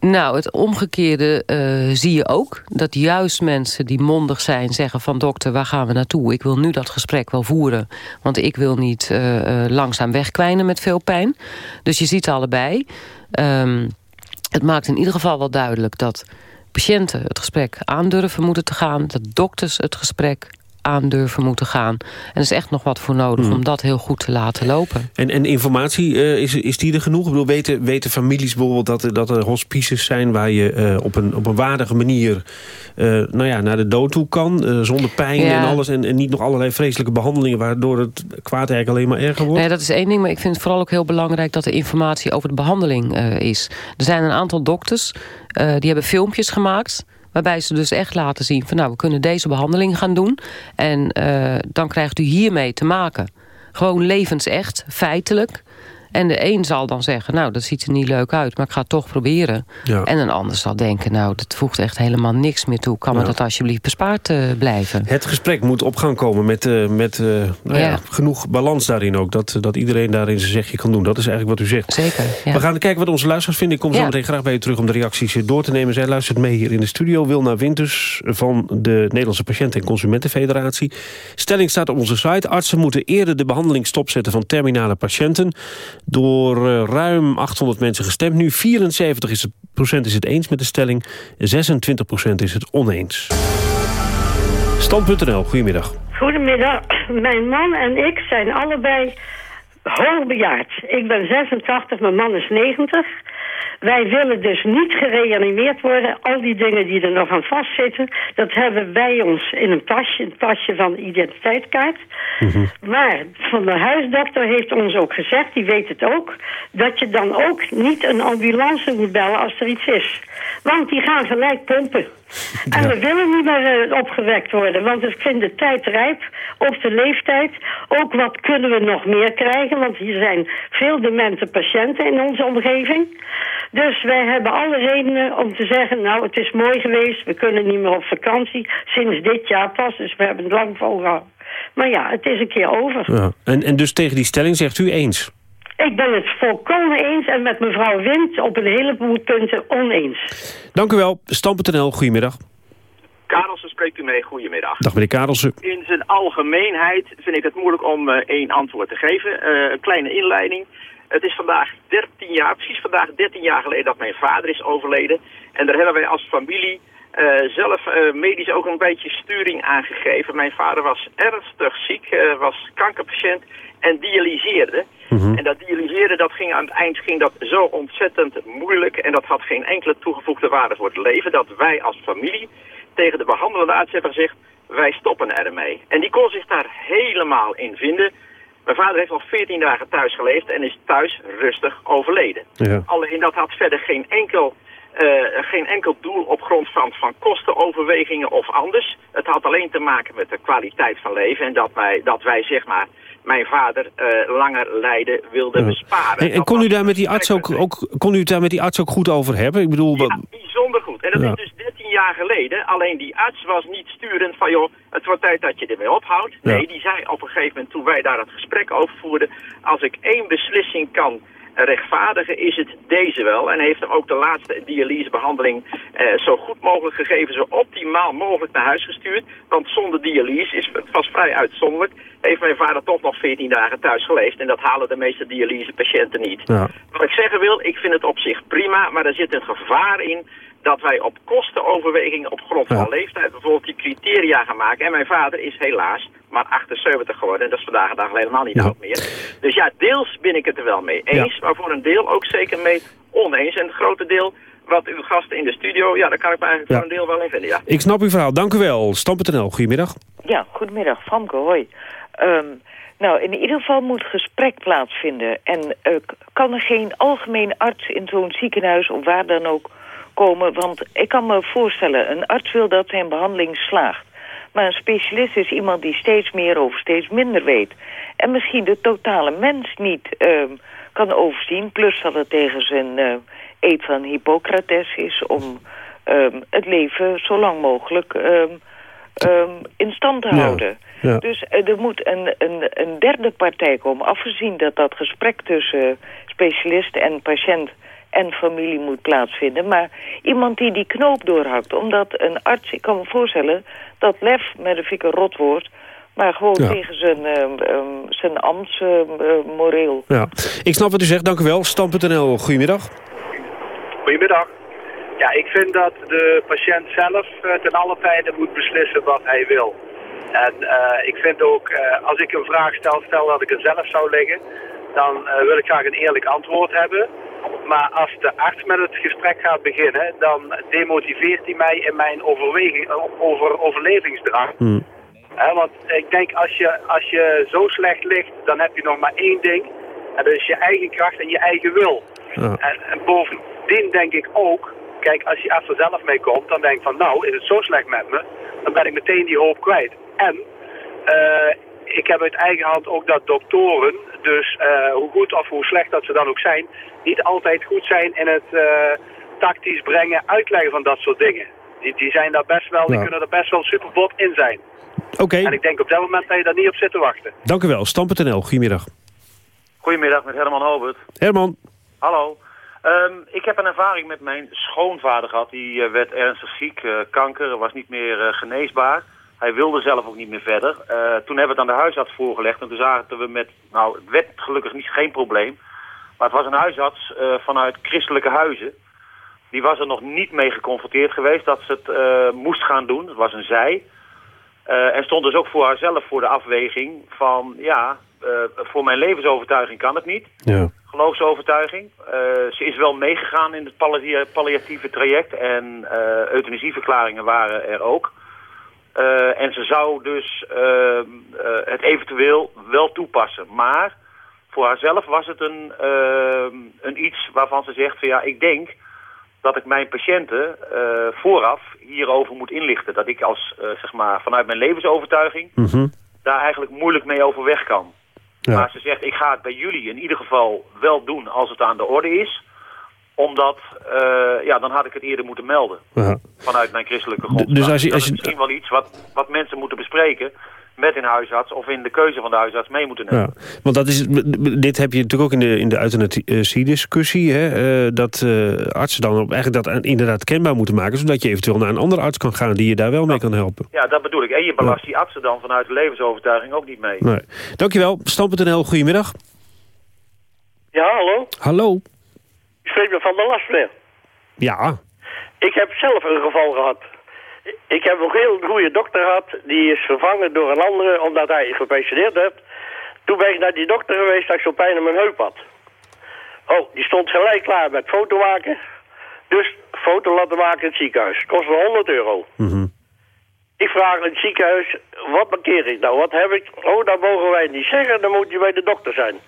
Nou, het omgekeerde eh, zie je ook. Dat juist mensen die mondig zijn zeggen van... dokter, waar gaan we naartoe? Ik wil nu dat gesprek wel voeren. Want ik wil niet eh, eh, langzaam wegkwijnen met veel pijn. Dus je ziet allebei. Ehm, het maakt in ieder geval wel duidelijk dat patiënten het gesprek aandurven moeten te gaan. Dat dokters het gesprek aandurven moeten gaan. En er is echt nog wat voor nodig Hmm. om dat heel goed te laten lopen. En, en informatie, eh, is, is die er genoeg? Ik bedoel, weten, weten families bijvoorbeeld dat, er- dat er hospices zijn... waar je eh, op, een, op een waardige manier eh, nou ja, naar de dood toe kan... zonder pijn Ja. en alles... En, en niet nog allerlei vreselijke behandelingen... waardoor het kwaad eigenlijk alleen maar erger wordt? Nee, dat is één ding, maar ik vind het vooral ook heel belangrijk... dat er informatie over de behandeling eh, is. Er zijn een aantal dokters, die hebben filmpjes gemaakt... waarbij ze dus echt laten zien van... nou, we kunnen deze behandeling gaan doen... en eh, dan krijgt u hiermee te maken. Gewoon levensecht, feitelijk... En de een zal dan zeggen, nou, dat ziet er niet leuk uit... maar ik ga het toch proberen. Ja. En een ander zal denken, nou, dat voegt echt helemaal niks meer toe. Kan me Ja. dat alsjeblieft bespaard eh, blijven? Het gesprek moet op gang komen met, eh, met eh, nou ja, genoeg balans daarin ook. Dat, dat iedereen daarin zijn zegje kan doen. Dat is eigenlijk wat u zegt. Zeker, ja. We gaan kijken wat onze luisteraars vinden. Ik kom zo meteen graag bij u terug om de reacties door te nemen. Zij luistert mee hier in de studio. Wilna Winters van de Nederlandse Patiënten- en Consumentenfederatie. Stelling staat op onze site. Artsen moeten eerder de behandeling stopzetten van terminale patiënten. Door eh, ruim 800 mensen gestemd. Nu 74 is het, procent is het eens met de stelling. 26 procent is het oneens. Stand.nl, goedemiddag. Goedemiddag. Mijn man en ik zijn allebei hoogbejaard. Ik ben 86, mijn man is 90. Wij willen dus niet gereanimeerd worden. Al die dingen die er nog aan vastzitten... dat hebben wij ons in een tasje, een tasje van de identiteitskaart. Maar van de huisdokter heeft ons ook gezegd, die weet het ook... dat je dan ook niet een ambulance moet bellen als er iets is. Want die gaan gelijk pompen. En we willen niet meer eh, opgewekt worden, want ik vind de tijd rijp op de leeftijd. Ook wat kunnen we nog meer krijgen, want hier zijn veel demente patiënten in onze omgeving. Dus wij hebben alle redenen om te zeggen, nou het is mooi geweest, we kunnen niet meer op vakantie, sinds dit jaar pas, dus we hebben het lang volgehouden. Maar ja, het is een keer over. Ja. En, en dus tegen die stelling zegt u eens. Ik ben het volkomen eens en met mevrouw Wind op een heleboel punten oneens. Dank u wel. Stam.nl, goedemiddag. Karelsen spreekt u mee, goedemiddag. Dag meneer Karelsen. In zijn algemeenheid vind ik het moeilijk om eh, één antwoord te geven. Eh, een kleine inleiding. Het is vandaag 13 jaar, precies vandaag 13 jaar geleden dat mijn vader is overleden. En daar hebben wij als familie eh, zelf eh, medisch ook een beetje sturing aan gegeven. Mijn vader was ernstig ziek, eh, was kankerpatiënt en dialyseerde. En dat dialyseren, dat ging aan het eind ging dat zo ontzettend moeilijk. En dat had geen enkele toegevoegde waarde voor het leven. Dat wij als familie tegen de behandelende arts hebben gezegd, wij stoppen ermee. En die kon zich daar helemaal in vinden. Mijn vader heeft al 14 dagen thuis geleefd en is thuis rustig overleden. Ja. Alleen dat had verder geen enkel, geen enkel doel op grond van, van kostenoverwegingen of anders. Het had alleen te maken met de kwaliteit van leven en dat wij, dat wij zeg maar, mijn vader eh, langer lijden wilden besparen. En, en kon u daar met die arts ook, ook, kon u het daar met die arts ook goed over hebben? Ik bedoel, wat- Bijzonder goed. En dat Ja. is dus 13 jaar geleden. Alleen die arts was niet sturend van, joh, het wordt tijd dat je ermee ophoudt. Ja. Nee, die zei op een gegeven moment, toen wij daar het gesprek over voerden... als ik één beslissing kan rechtvaardigen, is het deze wel. En heeft ook de laatste dialysebehandeling eh, zo goed mogelijk gegeven... zo optimaal mogelijk naar huis gestuurd. Want zonder dialyse, is, het was vrij uitzonderlijk... heeft mijn vader toch nog 14 dagen thuis geleefd. En dat halen de meeste dialysepatiënten niet. ja. Wat ik zeggen wil, ik vind het op zich prima, maar er zit een gevaar in dat wij op kostenoverwegingen op grond van leeftijd bijvoorbeeld die criteria gaan maken. En mijn vader is helaas maar 78 geworden. En dat is vandaag de dag helemaal niet oud meer. Dus ja, deels ben ik het er wel mee eens. Maar voor een deel ook zeker mee oneens. En het grote deel wat uw gasten in de studio... ja, daar kan ik me eigenlijk voor een deel wel in vinden, ja. Ik snap uw verhaal. Dank u wel. Stam.nl, goedemiddag. Ja, goedemiddag. Famke, hoi. Ehm, nou, in ieder geval moet gesprek plaatsvinden. En eh, kan er geen algemeen arts in zo'n ziekenhuis of waar dan ook komen? Want ik kan me voorstellen, een arts wil dat zijn behandeling slaagt. Maar een specialist is iemand die steeds meer over steeds minder weet. En misschien de totale mens niet ehm, kan overzien. Plus dat het tegen zijn uh, eed van Hippocrates is om ehm, het leven zo lang mogelijk ehm, in stand te houden. Dus uh, er moet een, een, een derde partij komen. Afgezien dat dat gesprek tussen specialist en patiënt en familie moet plaatsvinden. Maar iemand die die knoop doorhakt. Omdat een arts, ik kan me voorstellen dat lef met een fikke rot wordt... maar gewoon tegen zijn, uh, um, zijn ambtsmoreel. ja, ik snap wat u zegt, dank u wel. Stam.nl, goedemiddag. Goedemiddag. Ja, ik vind dat de patiënt zelf uh, ten alle tijde moet beslissen wat hij wil. En uh, ik vind ook, uh, als ik een vraag stel, stel dat ik er zelf zou liggen... dan wil ik graag een eerlijk antwoord hebben... Maar als de arts met het gesprek gaat beginnen, dan demotiveert hij mij in mijn overweging, over overlevingsdrang. Hmm. want ik denk, als je, als je zo slecht ligt, dan heb je nog maar één ding. En dat is je eigen kracht en je eigen wil. En, en, bovendien denk ik ook, kijk, als je er zelf mee komt, dan denk ik van, nou, is het zo slecht met me, dan ben ik meteen die hoop kwijt. En uh, ik heb uit eigen hand ook dat doktoren, dus uh, hoe goed of hoe slecht dat ze dan ook zijn, niet altijd goed zijn in het uh, tactisch brengen, uitleggen van dat soort dingen. Die, die zijn daar best wel, die kunnen er best wel superbot in zijn. Oké. En ik denk op dat moment dat je daar niet op zit te wachten. Dank u wel. Stam.nl, goedemiddag. Goedemiddag, met Herman Hobert. Herman. Hallo. Um, ik heb een ervaring met mijn schoonvader gehad. Die uh, werd ernstig ziek, uh, kanker, was niet meer uh, geneesbaar. Hij wilde zelf ook niet meer verder. toen hebben we het aan de huisarts voorgelegd. En toen zagen we met, nou het werd gelukkig niet, geen probleem. Maar het was een huisarts vanuit christelijke huizen. Die was er nog niet mee geconfronteerd geweest dat ze het moest gaan doen. Het was een zij. en stond dus ook voor haarzelf voor de afweging van... ja, voor mijn levensovertuiging kan het niet. Ja geloofsovertuiging. Ze is wel meegegaan in het palliatieve traject en euthanasieverklaringen waren er ook. Uh, en ze zou dus het eventueel wel toepassen. Maar voor haarzelf was het een, een iets waarvan ze zegt van ja, ik denk dat ik mijn patiënten vooraf hierover moet inlichten. Dat ik als, zeg maar, vanuit mijn levensovertuiging Mhm. daar eigenlijk moeilijk mee overweg kan. Maar ze zegt, ik ga het bij jullie in ieder geval wel doen als het aan de orde is. Omdat, uh, ja, dan had ik het eerder moeten melden. Ja. Vanuit mijn christelijke grond. Dus als je, dat als je, is misschien wel iets wat, wat mensen moeten bespreken met een huisarts of in de keuze van de huisarts mee moeten nemen. Ja, want dat is, dit heb je natuurlijk ook in de, in de euthanasiediscussie... Hè, uh, dat uh, artsen dan op, eigenlijk dat inderdaad kenbaar moeten maken... zodat je eventueel naar een andere arts kan gaan die je daar wel mee kan helpen. Ja, dat bedoel ik. En je belast die artsen dan vanuit de levensovertuiging ook niet mee. Nee. Dankjewel. Stam.nl, goedemiddag. Ja, hallo? Hallo. Me van de Lasmeer. Ja. Ik heb zelf een geval gehad. Ik heb een heel goede dokter gehad. Die is vervangen door een andere omdat hij gepensioneerd werd. Toen ben ik naar die dokter geweest dat ik zo'n pijn in mijn heup had. Oh, die stond gelijk klaar met foto maken. Dus foto laten maken in het ziekenhuis. Kost wel 100 euro. Mm Ik vraag in het ziekenhuis, wat markeer ik nou? Wat heb ik? Oh, dat mogen wij niet zeggen, dan moet je bij de dokter zijn.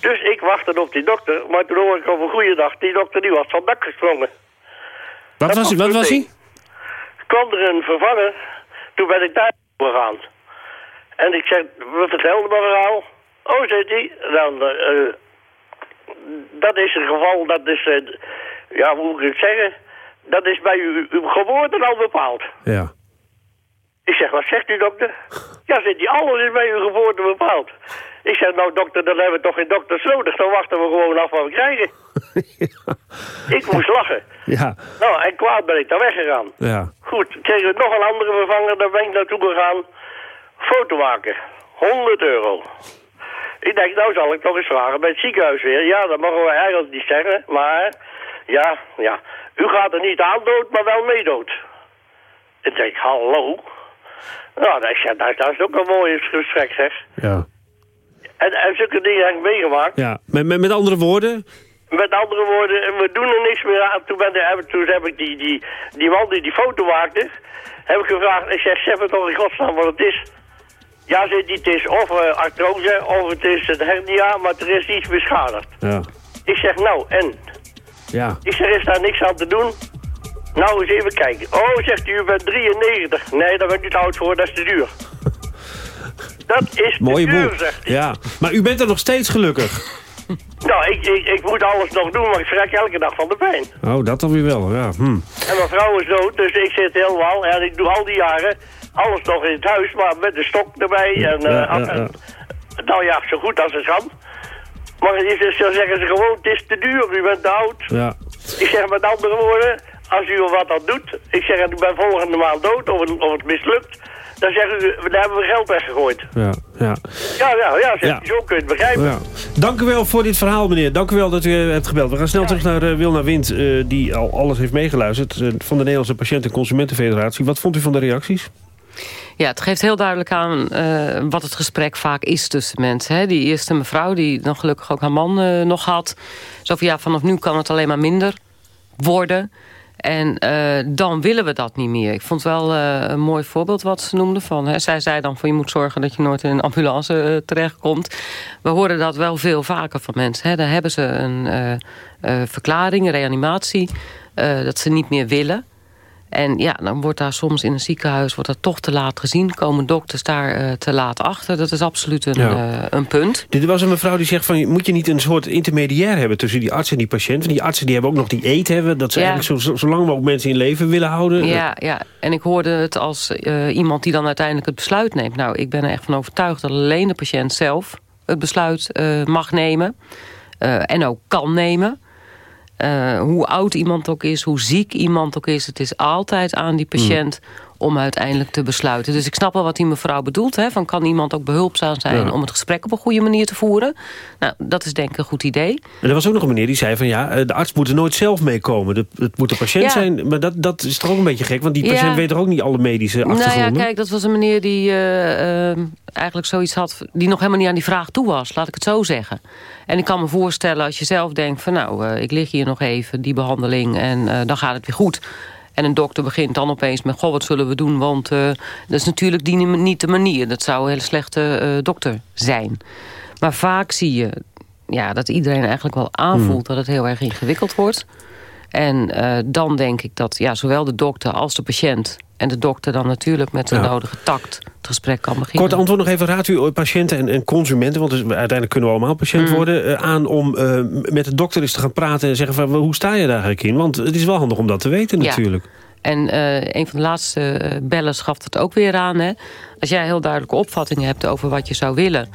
Dus ik wachtte op die dokter, maar toen hoor ik op een goede dag, die dokter die was van dak gesprongen. Wat was, hij, wat was hij? kwam er een vervanger. Toen ben ik daar gegaan. En ik zeg, we vertelden mijn verhaal. Oh, zegt hij, dan, uh, dat is een geval, dat is, uh, ja, hoe moet ik het zeggen? Dat is bij u, uw geboorte al bepaald. Ja. Ik zeg, wat zegt u dokter? Ja, zegt hij, alles is bij uw geboorte bepaald. Ik zeg, nou dokter, dan hebben we toch geen dokters nodig. Dan wachten we gewoon af wat we krijgen. Ik moest lachen. Ja. Nou, en kwaad ben ik daar weggegaan. Ja. Goed, kreeg ik nog een andere vervanger, daar ben ik naartoe gegaan. Foto maken. 100 euro. Ik denk, nou zal ik toch eens vragen bij het ziekenhuis weer. Ja, dat mogen we eigenlijk niet zeggen, maar... Ja, ja. U gaat er niet aan dood, maar wel mee dood. Ik denk, hallo? Nou, dat is, dat, dat is ook een mooi gesprek, zeg. Ja. En, en zulke dingen heb ik meegemaakt. Ja, met, met, met andere woorden... Met andere woorden, we doen er niks meer aan. Toen, ben toen heb ik die, die, die man die die foto maakte, heb ik gevraagd, ik zeg, zeg me toch in godsnaam wat het is. Ja, zei die, het is of uh, artrose, of het is het hernia, maar er is iets beschadigd. Ja. Ik zeg, nou, en? Ja. Ik zeg, is daar niks aan te doen? Nou, eens even kijken. Oh, zegt u, u bent 93. Nee, daar ben ik niet oud voor, dat is te duur. dat is te Mooie duur, zegt hij. Ja, maar u bent er nog steeds gelukkig. Nou, ik, ik, ik moet alles nog doen, maar ik schrik elke dag van de pijn. Oh, dat dan weer wel, ja. Hm. En mijn vrouw is dood, dus ik zit helemaal, en ik doe al die jaren alles nog in het huis, maar met de stok erbij. En, eh, Ja, ja, af- ja. Nou ja, zo goed als het kan. Maar het is, dan zeggen ze gewoon, het is te duur, u bent te oud. Ja. Ik zeg met andere woorden, als u wat aan doet, ik zeg ik ben volgende maand dood, of het, of het mislukt, dan zeggen u, daar hebben we geld weggegooid. Ja, ja. Ja, ja, ja, zeg, Ja. zo kun je het begrijpen. ja. Dank u wel voor dit verhaal, meneer. Dank u wel dat u eh, hebt gebeld. We gaan snel terug naar eh, Wilna Wind, eh, die al alles heeft meegeluisterd... van de Nederlandse Patiënt- en Consumentenfederatie. Wat vond u van de reacties? Ja, het geeft heel duidelijk aan eh, wat het gesprek vaak is tussen mensen. Hè. Die eerste mevrouw, die dan gelukkig ook haar man eh, nog had. Zo van ja, vanaf nu kan het alleen maar minder worden. En eh, dan willen we dat niet meer. Ik vond wel eh, een mooi voorbeeld wat ze noemde. Van, hè, zij zei dan van je moet zorgen dat je nooit in een ambulance eh, terechtkomt. We horen dat wel veel vaker van mensen. Hè. Dan hebben ze een verklaring, reanimatie. dat ze niet meer willen. En ja, dan wordt daar soms in een ziekenhuis wordt dat toch te laat gezien. Komen dokters daar eh, te laat achter. Dat is absoluut een, Ja. eh, een punt. Dit was een mevrouw die zegt van... moet je niet een soort intermediair hebben tussen die arts en die patiënt? Want die artsen die hebben ook nog die eet hebben. Dat ze Ja. eigenlijk zo, zo, lang mogelijk mensen in leven willen houden. Ja, ja, en ik hoorde het als eh, iemand die dan uiteindelijk het besluit neemt. Nou, ik ben er echt van overtuigd dat alleen de patiënt zelf het besluit mag nemen. en ook kan nemen. Eh, hoe oud iemand ook is, hoe ziek iemand ook is. Het is altijd aan die patiënt om uiteindelijk te besluiten. Dus ik snap wel wat die mevrouw bedoelt. Hè, van kan iemand ook behulpzaam zijn Ja. om het gesprek op een goede manier te voeren? Nou, dat is denk ik een goed idee. En er was ook nog een meneer die zei van ja, eh, de arts moet er nooit zelf meekomen. De- Het moet de patiënt Ja. zijn. Maar dat, dat is toch ook een beetje gek. Want die Ja. patiënt weet toch ook niet alle medische achtergronden? Nou ja, kijk, dat was een meneer die eh, eh, eigenlijk zoiets had... die nog helemaal niet aan die vraag toe was, laat ik het zo zeggen. En ik kan me voorstellen als je zelf denkt van... nou, ik lig hier nog even, die behandeling, en dan gaat het weer goed... En een dokter begint dan opeens met... goh, wat zullen we doen? Want eh, dat is natuurlijk die, niet de manier. Dat zou een hele slechte eh, dokter zijn. Maar vaak zie je ja, dat iedereen eigenlijk wel aanvoelt... dat het heel erg ingewikkeld wordt. En eh, dan denk ik dat ja, zowel de dokter als de patiënt... en de dokter dan natuurlijk met de Ja. nodige tact... het gesprek kan beginnen. Kort antwoord nog even. Raadt u patiënten en, en consumenten... want dus uiteindelijk kunnen we allemaal patiënt Mm. worden... eh, aan om eh, met de dokter eens te gaan praten en zeggen van... hoe sta je daar eigenlijk in? Want het is wel handig om dat te weten Ja. natuurlijk. En eh, een van de laatste bellers gaf het ook weer aan. Hè? Als jij heel duidelijke opvattingen hebt over wat je zou willen...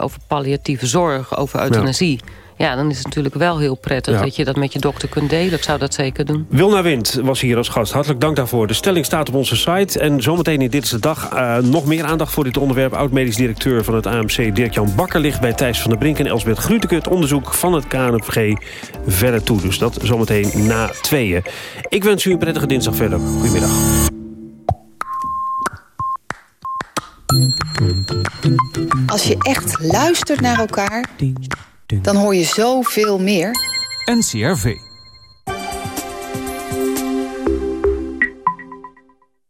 over palliatieve zorg, over euthanasie... Ja. Dan is het natuurlijk wel heel prettig Ja. dat je dat met je dokter kunt delen. Ik zou dat zeker doen. Wilna Wind was hier als gast. Hartelijk dank daarvoor. De stelling staat op onze site. En zometeen in Dit is de Dag eh, nog meer aandacht voor dit onderwerp. Oud-medisch directeur van het AMC Dirk-Jan Bakker... ligt bij Thijs van der Brink en Elsbeth Gruteke... het onderzoek van het KNVG verder toe. Dus dat zometeen na tweeën. Ik wens u een prettige dinsdag verder. Goedemiddag. Als je echt luistert naar elkaar, dan hoor je zoveel meer. NCRV.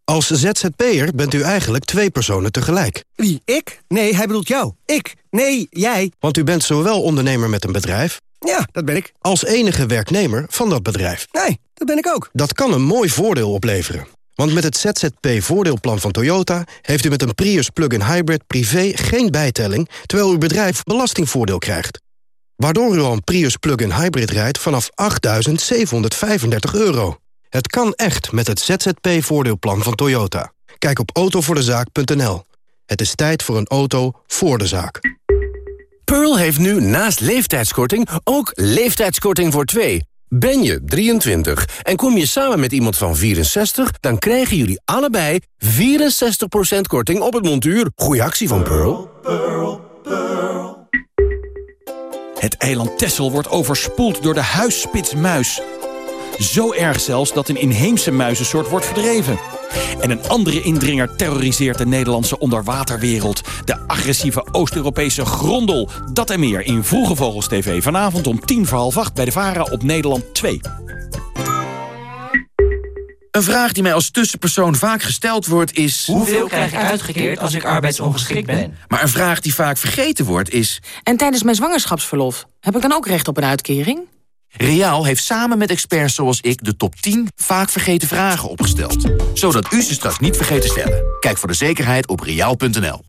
Als ZZP'er bent u eigenlijk twee personen tegelijk. Wie, ik? Nee, hij bedoelt jou. Ik? Nee, jij. Want u bent zowel ondernemer met een bedrijf... Ja, dat ben ik. als enige werknemer van dat bedrijf. Nee, dat ben ik ook. Dat kan een mooi voordeel opleveren. Want met het ZZP-voordeelplan van Toyota... heeft u met een Prius plug-in hybrid privé geen bijtelling... terwijl uw bedrijf belastingvoordeel krijgt. Waardoor u al een Prius plug-in hybrid rijdt vanaf 8.735 euro. Het kan echt met het ZZP-voordeelplan van Toyota. Kijk op autovoordezaak.nl. Het is tijd voor een auto voor de zaak. Pearl heeft nu naast leeftijdskorting ook leeftijdskorting voor twee. Ben je 23 en kom je samen met iemand van 64... dan krijgen jullie allebei 64% korting op het montuur. Goeie actie van Pearl. Het eiland Texel wordt overspoeld door de huisspitsmuis. Zo erg zelfs dat een inheemse muizensoort wordt verdreven. En een andere indringer terroriseert de Nederlandse onderwaterwereld. De agressieve Oost-Europese grondel. Dat en meer in Vroege Vogels TV. Vanavond om tien voor half acht bij de VARA op Nederland 2. Een vraag die mij als tussenpersoon vaak gesteld wordt is... Hoeveel krijg ik uitgekeerd als ik arbeidsongeschikt ben? Maar een vraag die vaak vergeten wordt is... En tijdens mijn zwangerschapsverlof, heb ik dan ook recht op een uitkering? Riaal heeft samen met experts zoals ik de top 10 vaak vergeten vragen opgesteld. Zodat u ze straks niet vergeet te stellen. Kijk voor de zekerheid op riaal.nl.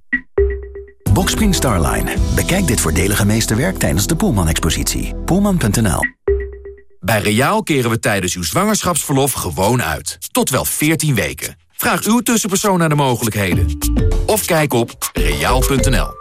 Boxspring Starline. Bekijk dit voordelige meesterwerk tijdens de Poelman-expositie. Poelman.nl Bij Riaal keren we tijdens uw zwangerschapsverlof gewoon uit. Tot wel 14 weken. Vraag uw tussenpersoon naar de mogelijkheden. Of kijk op riaal.nl.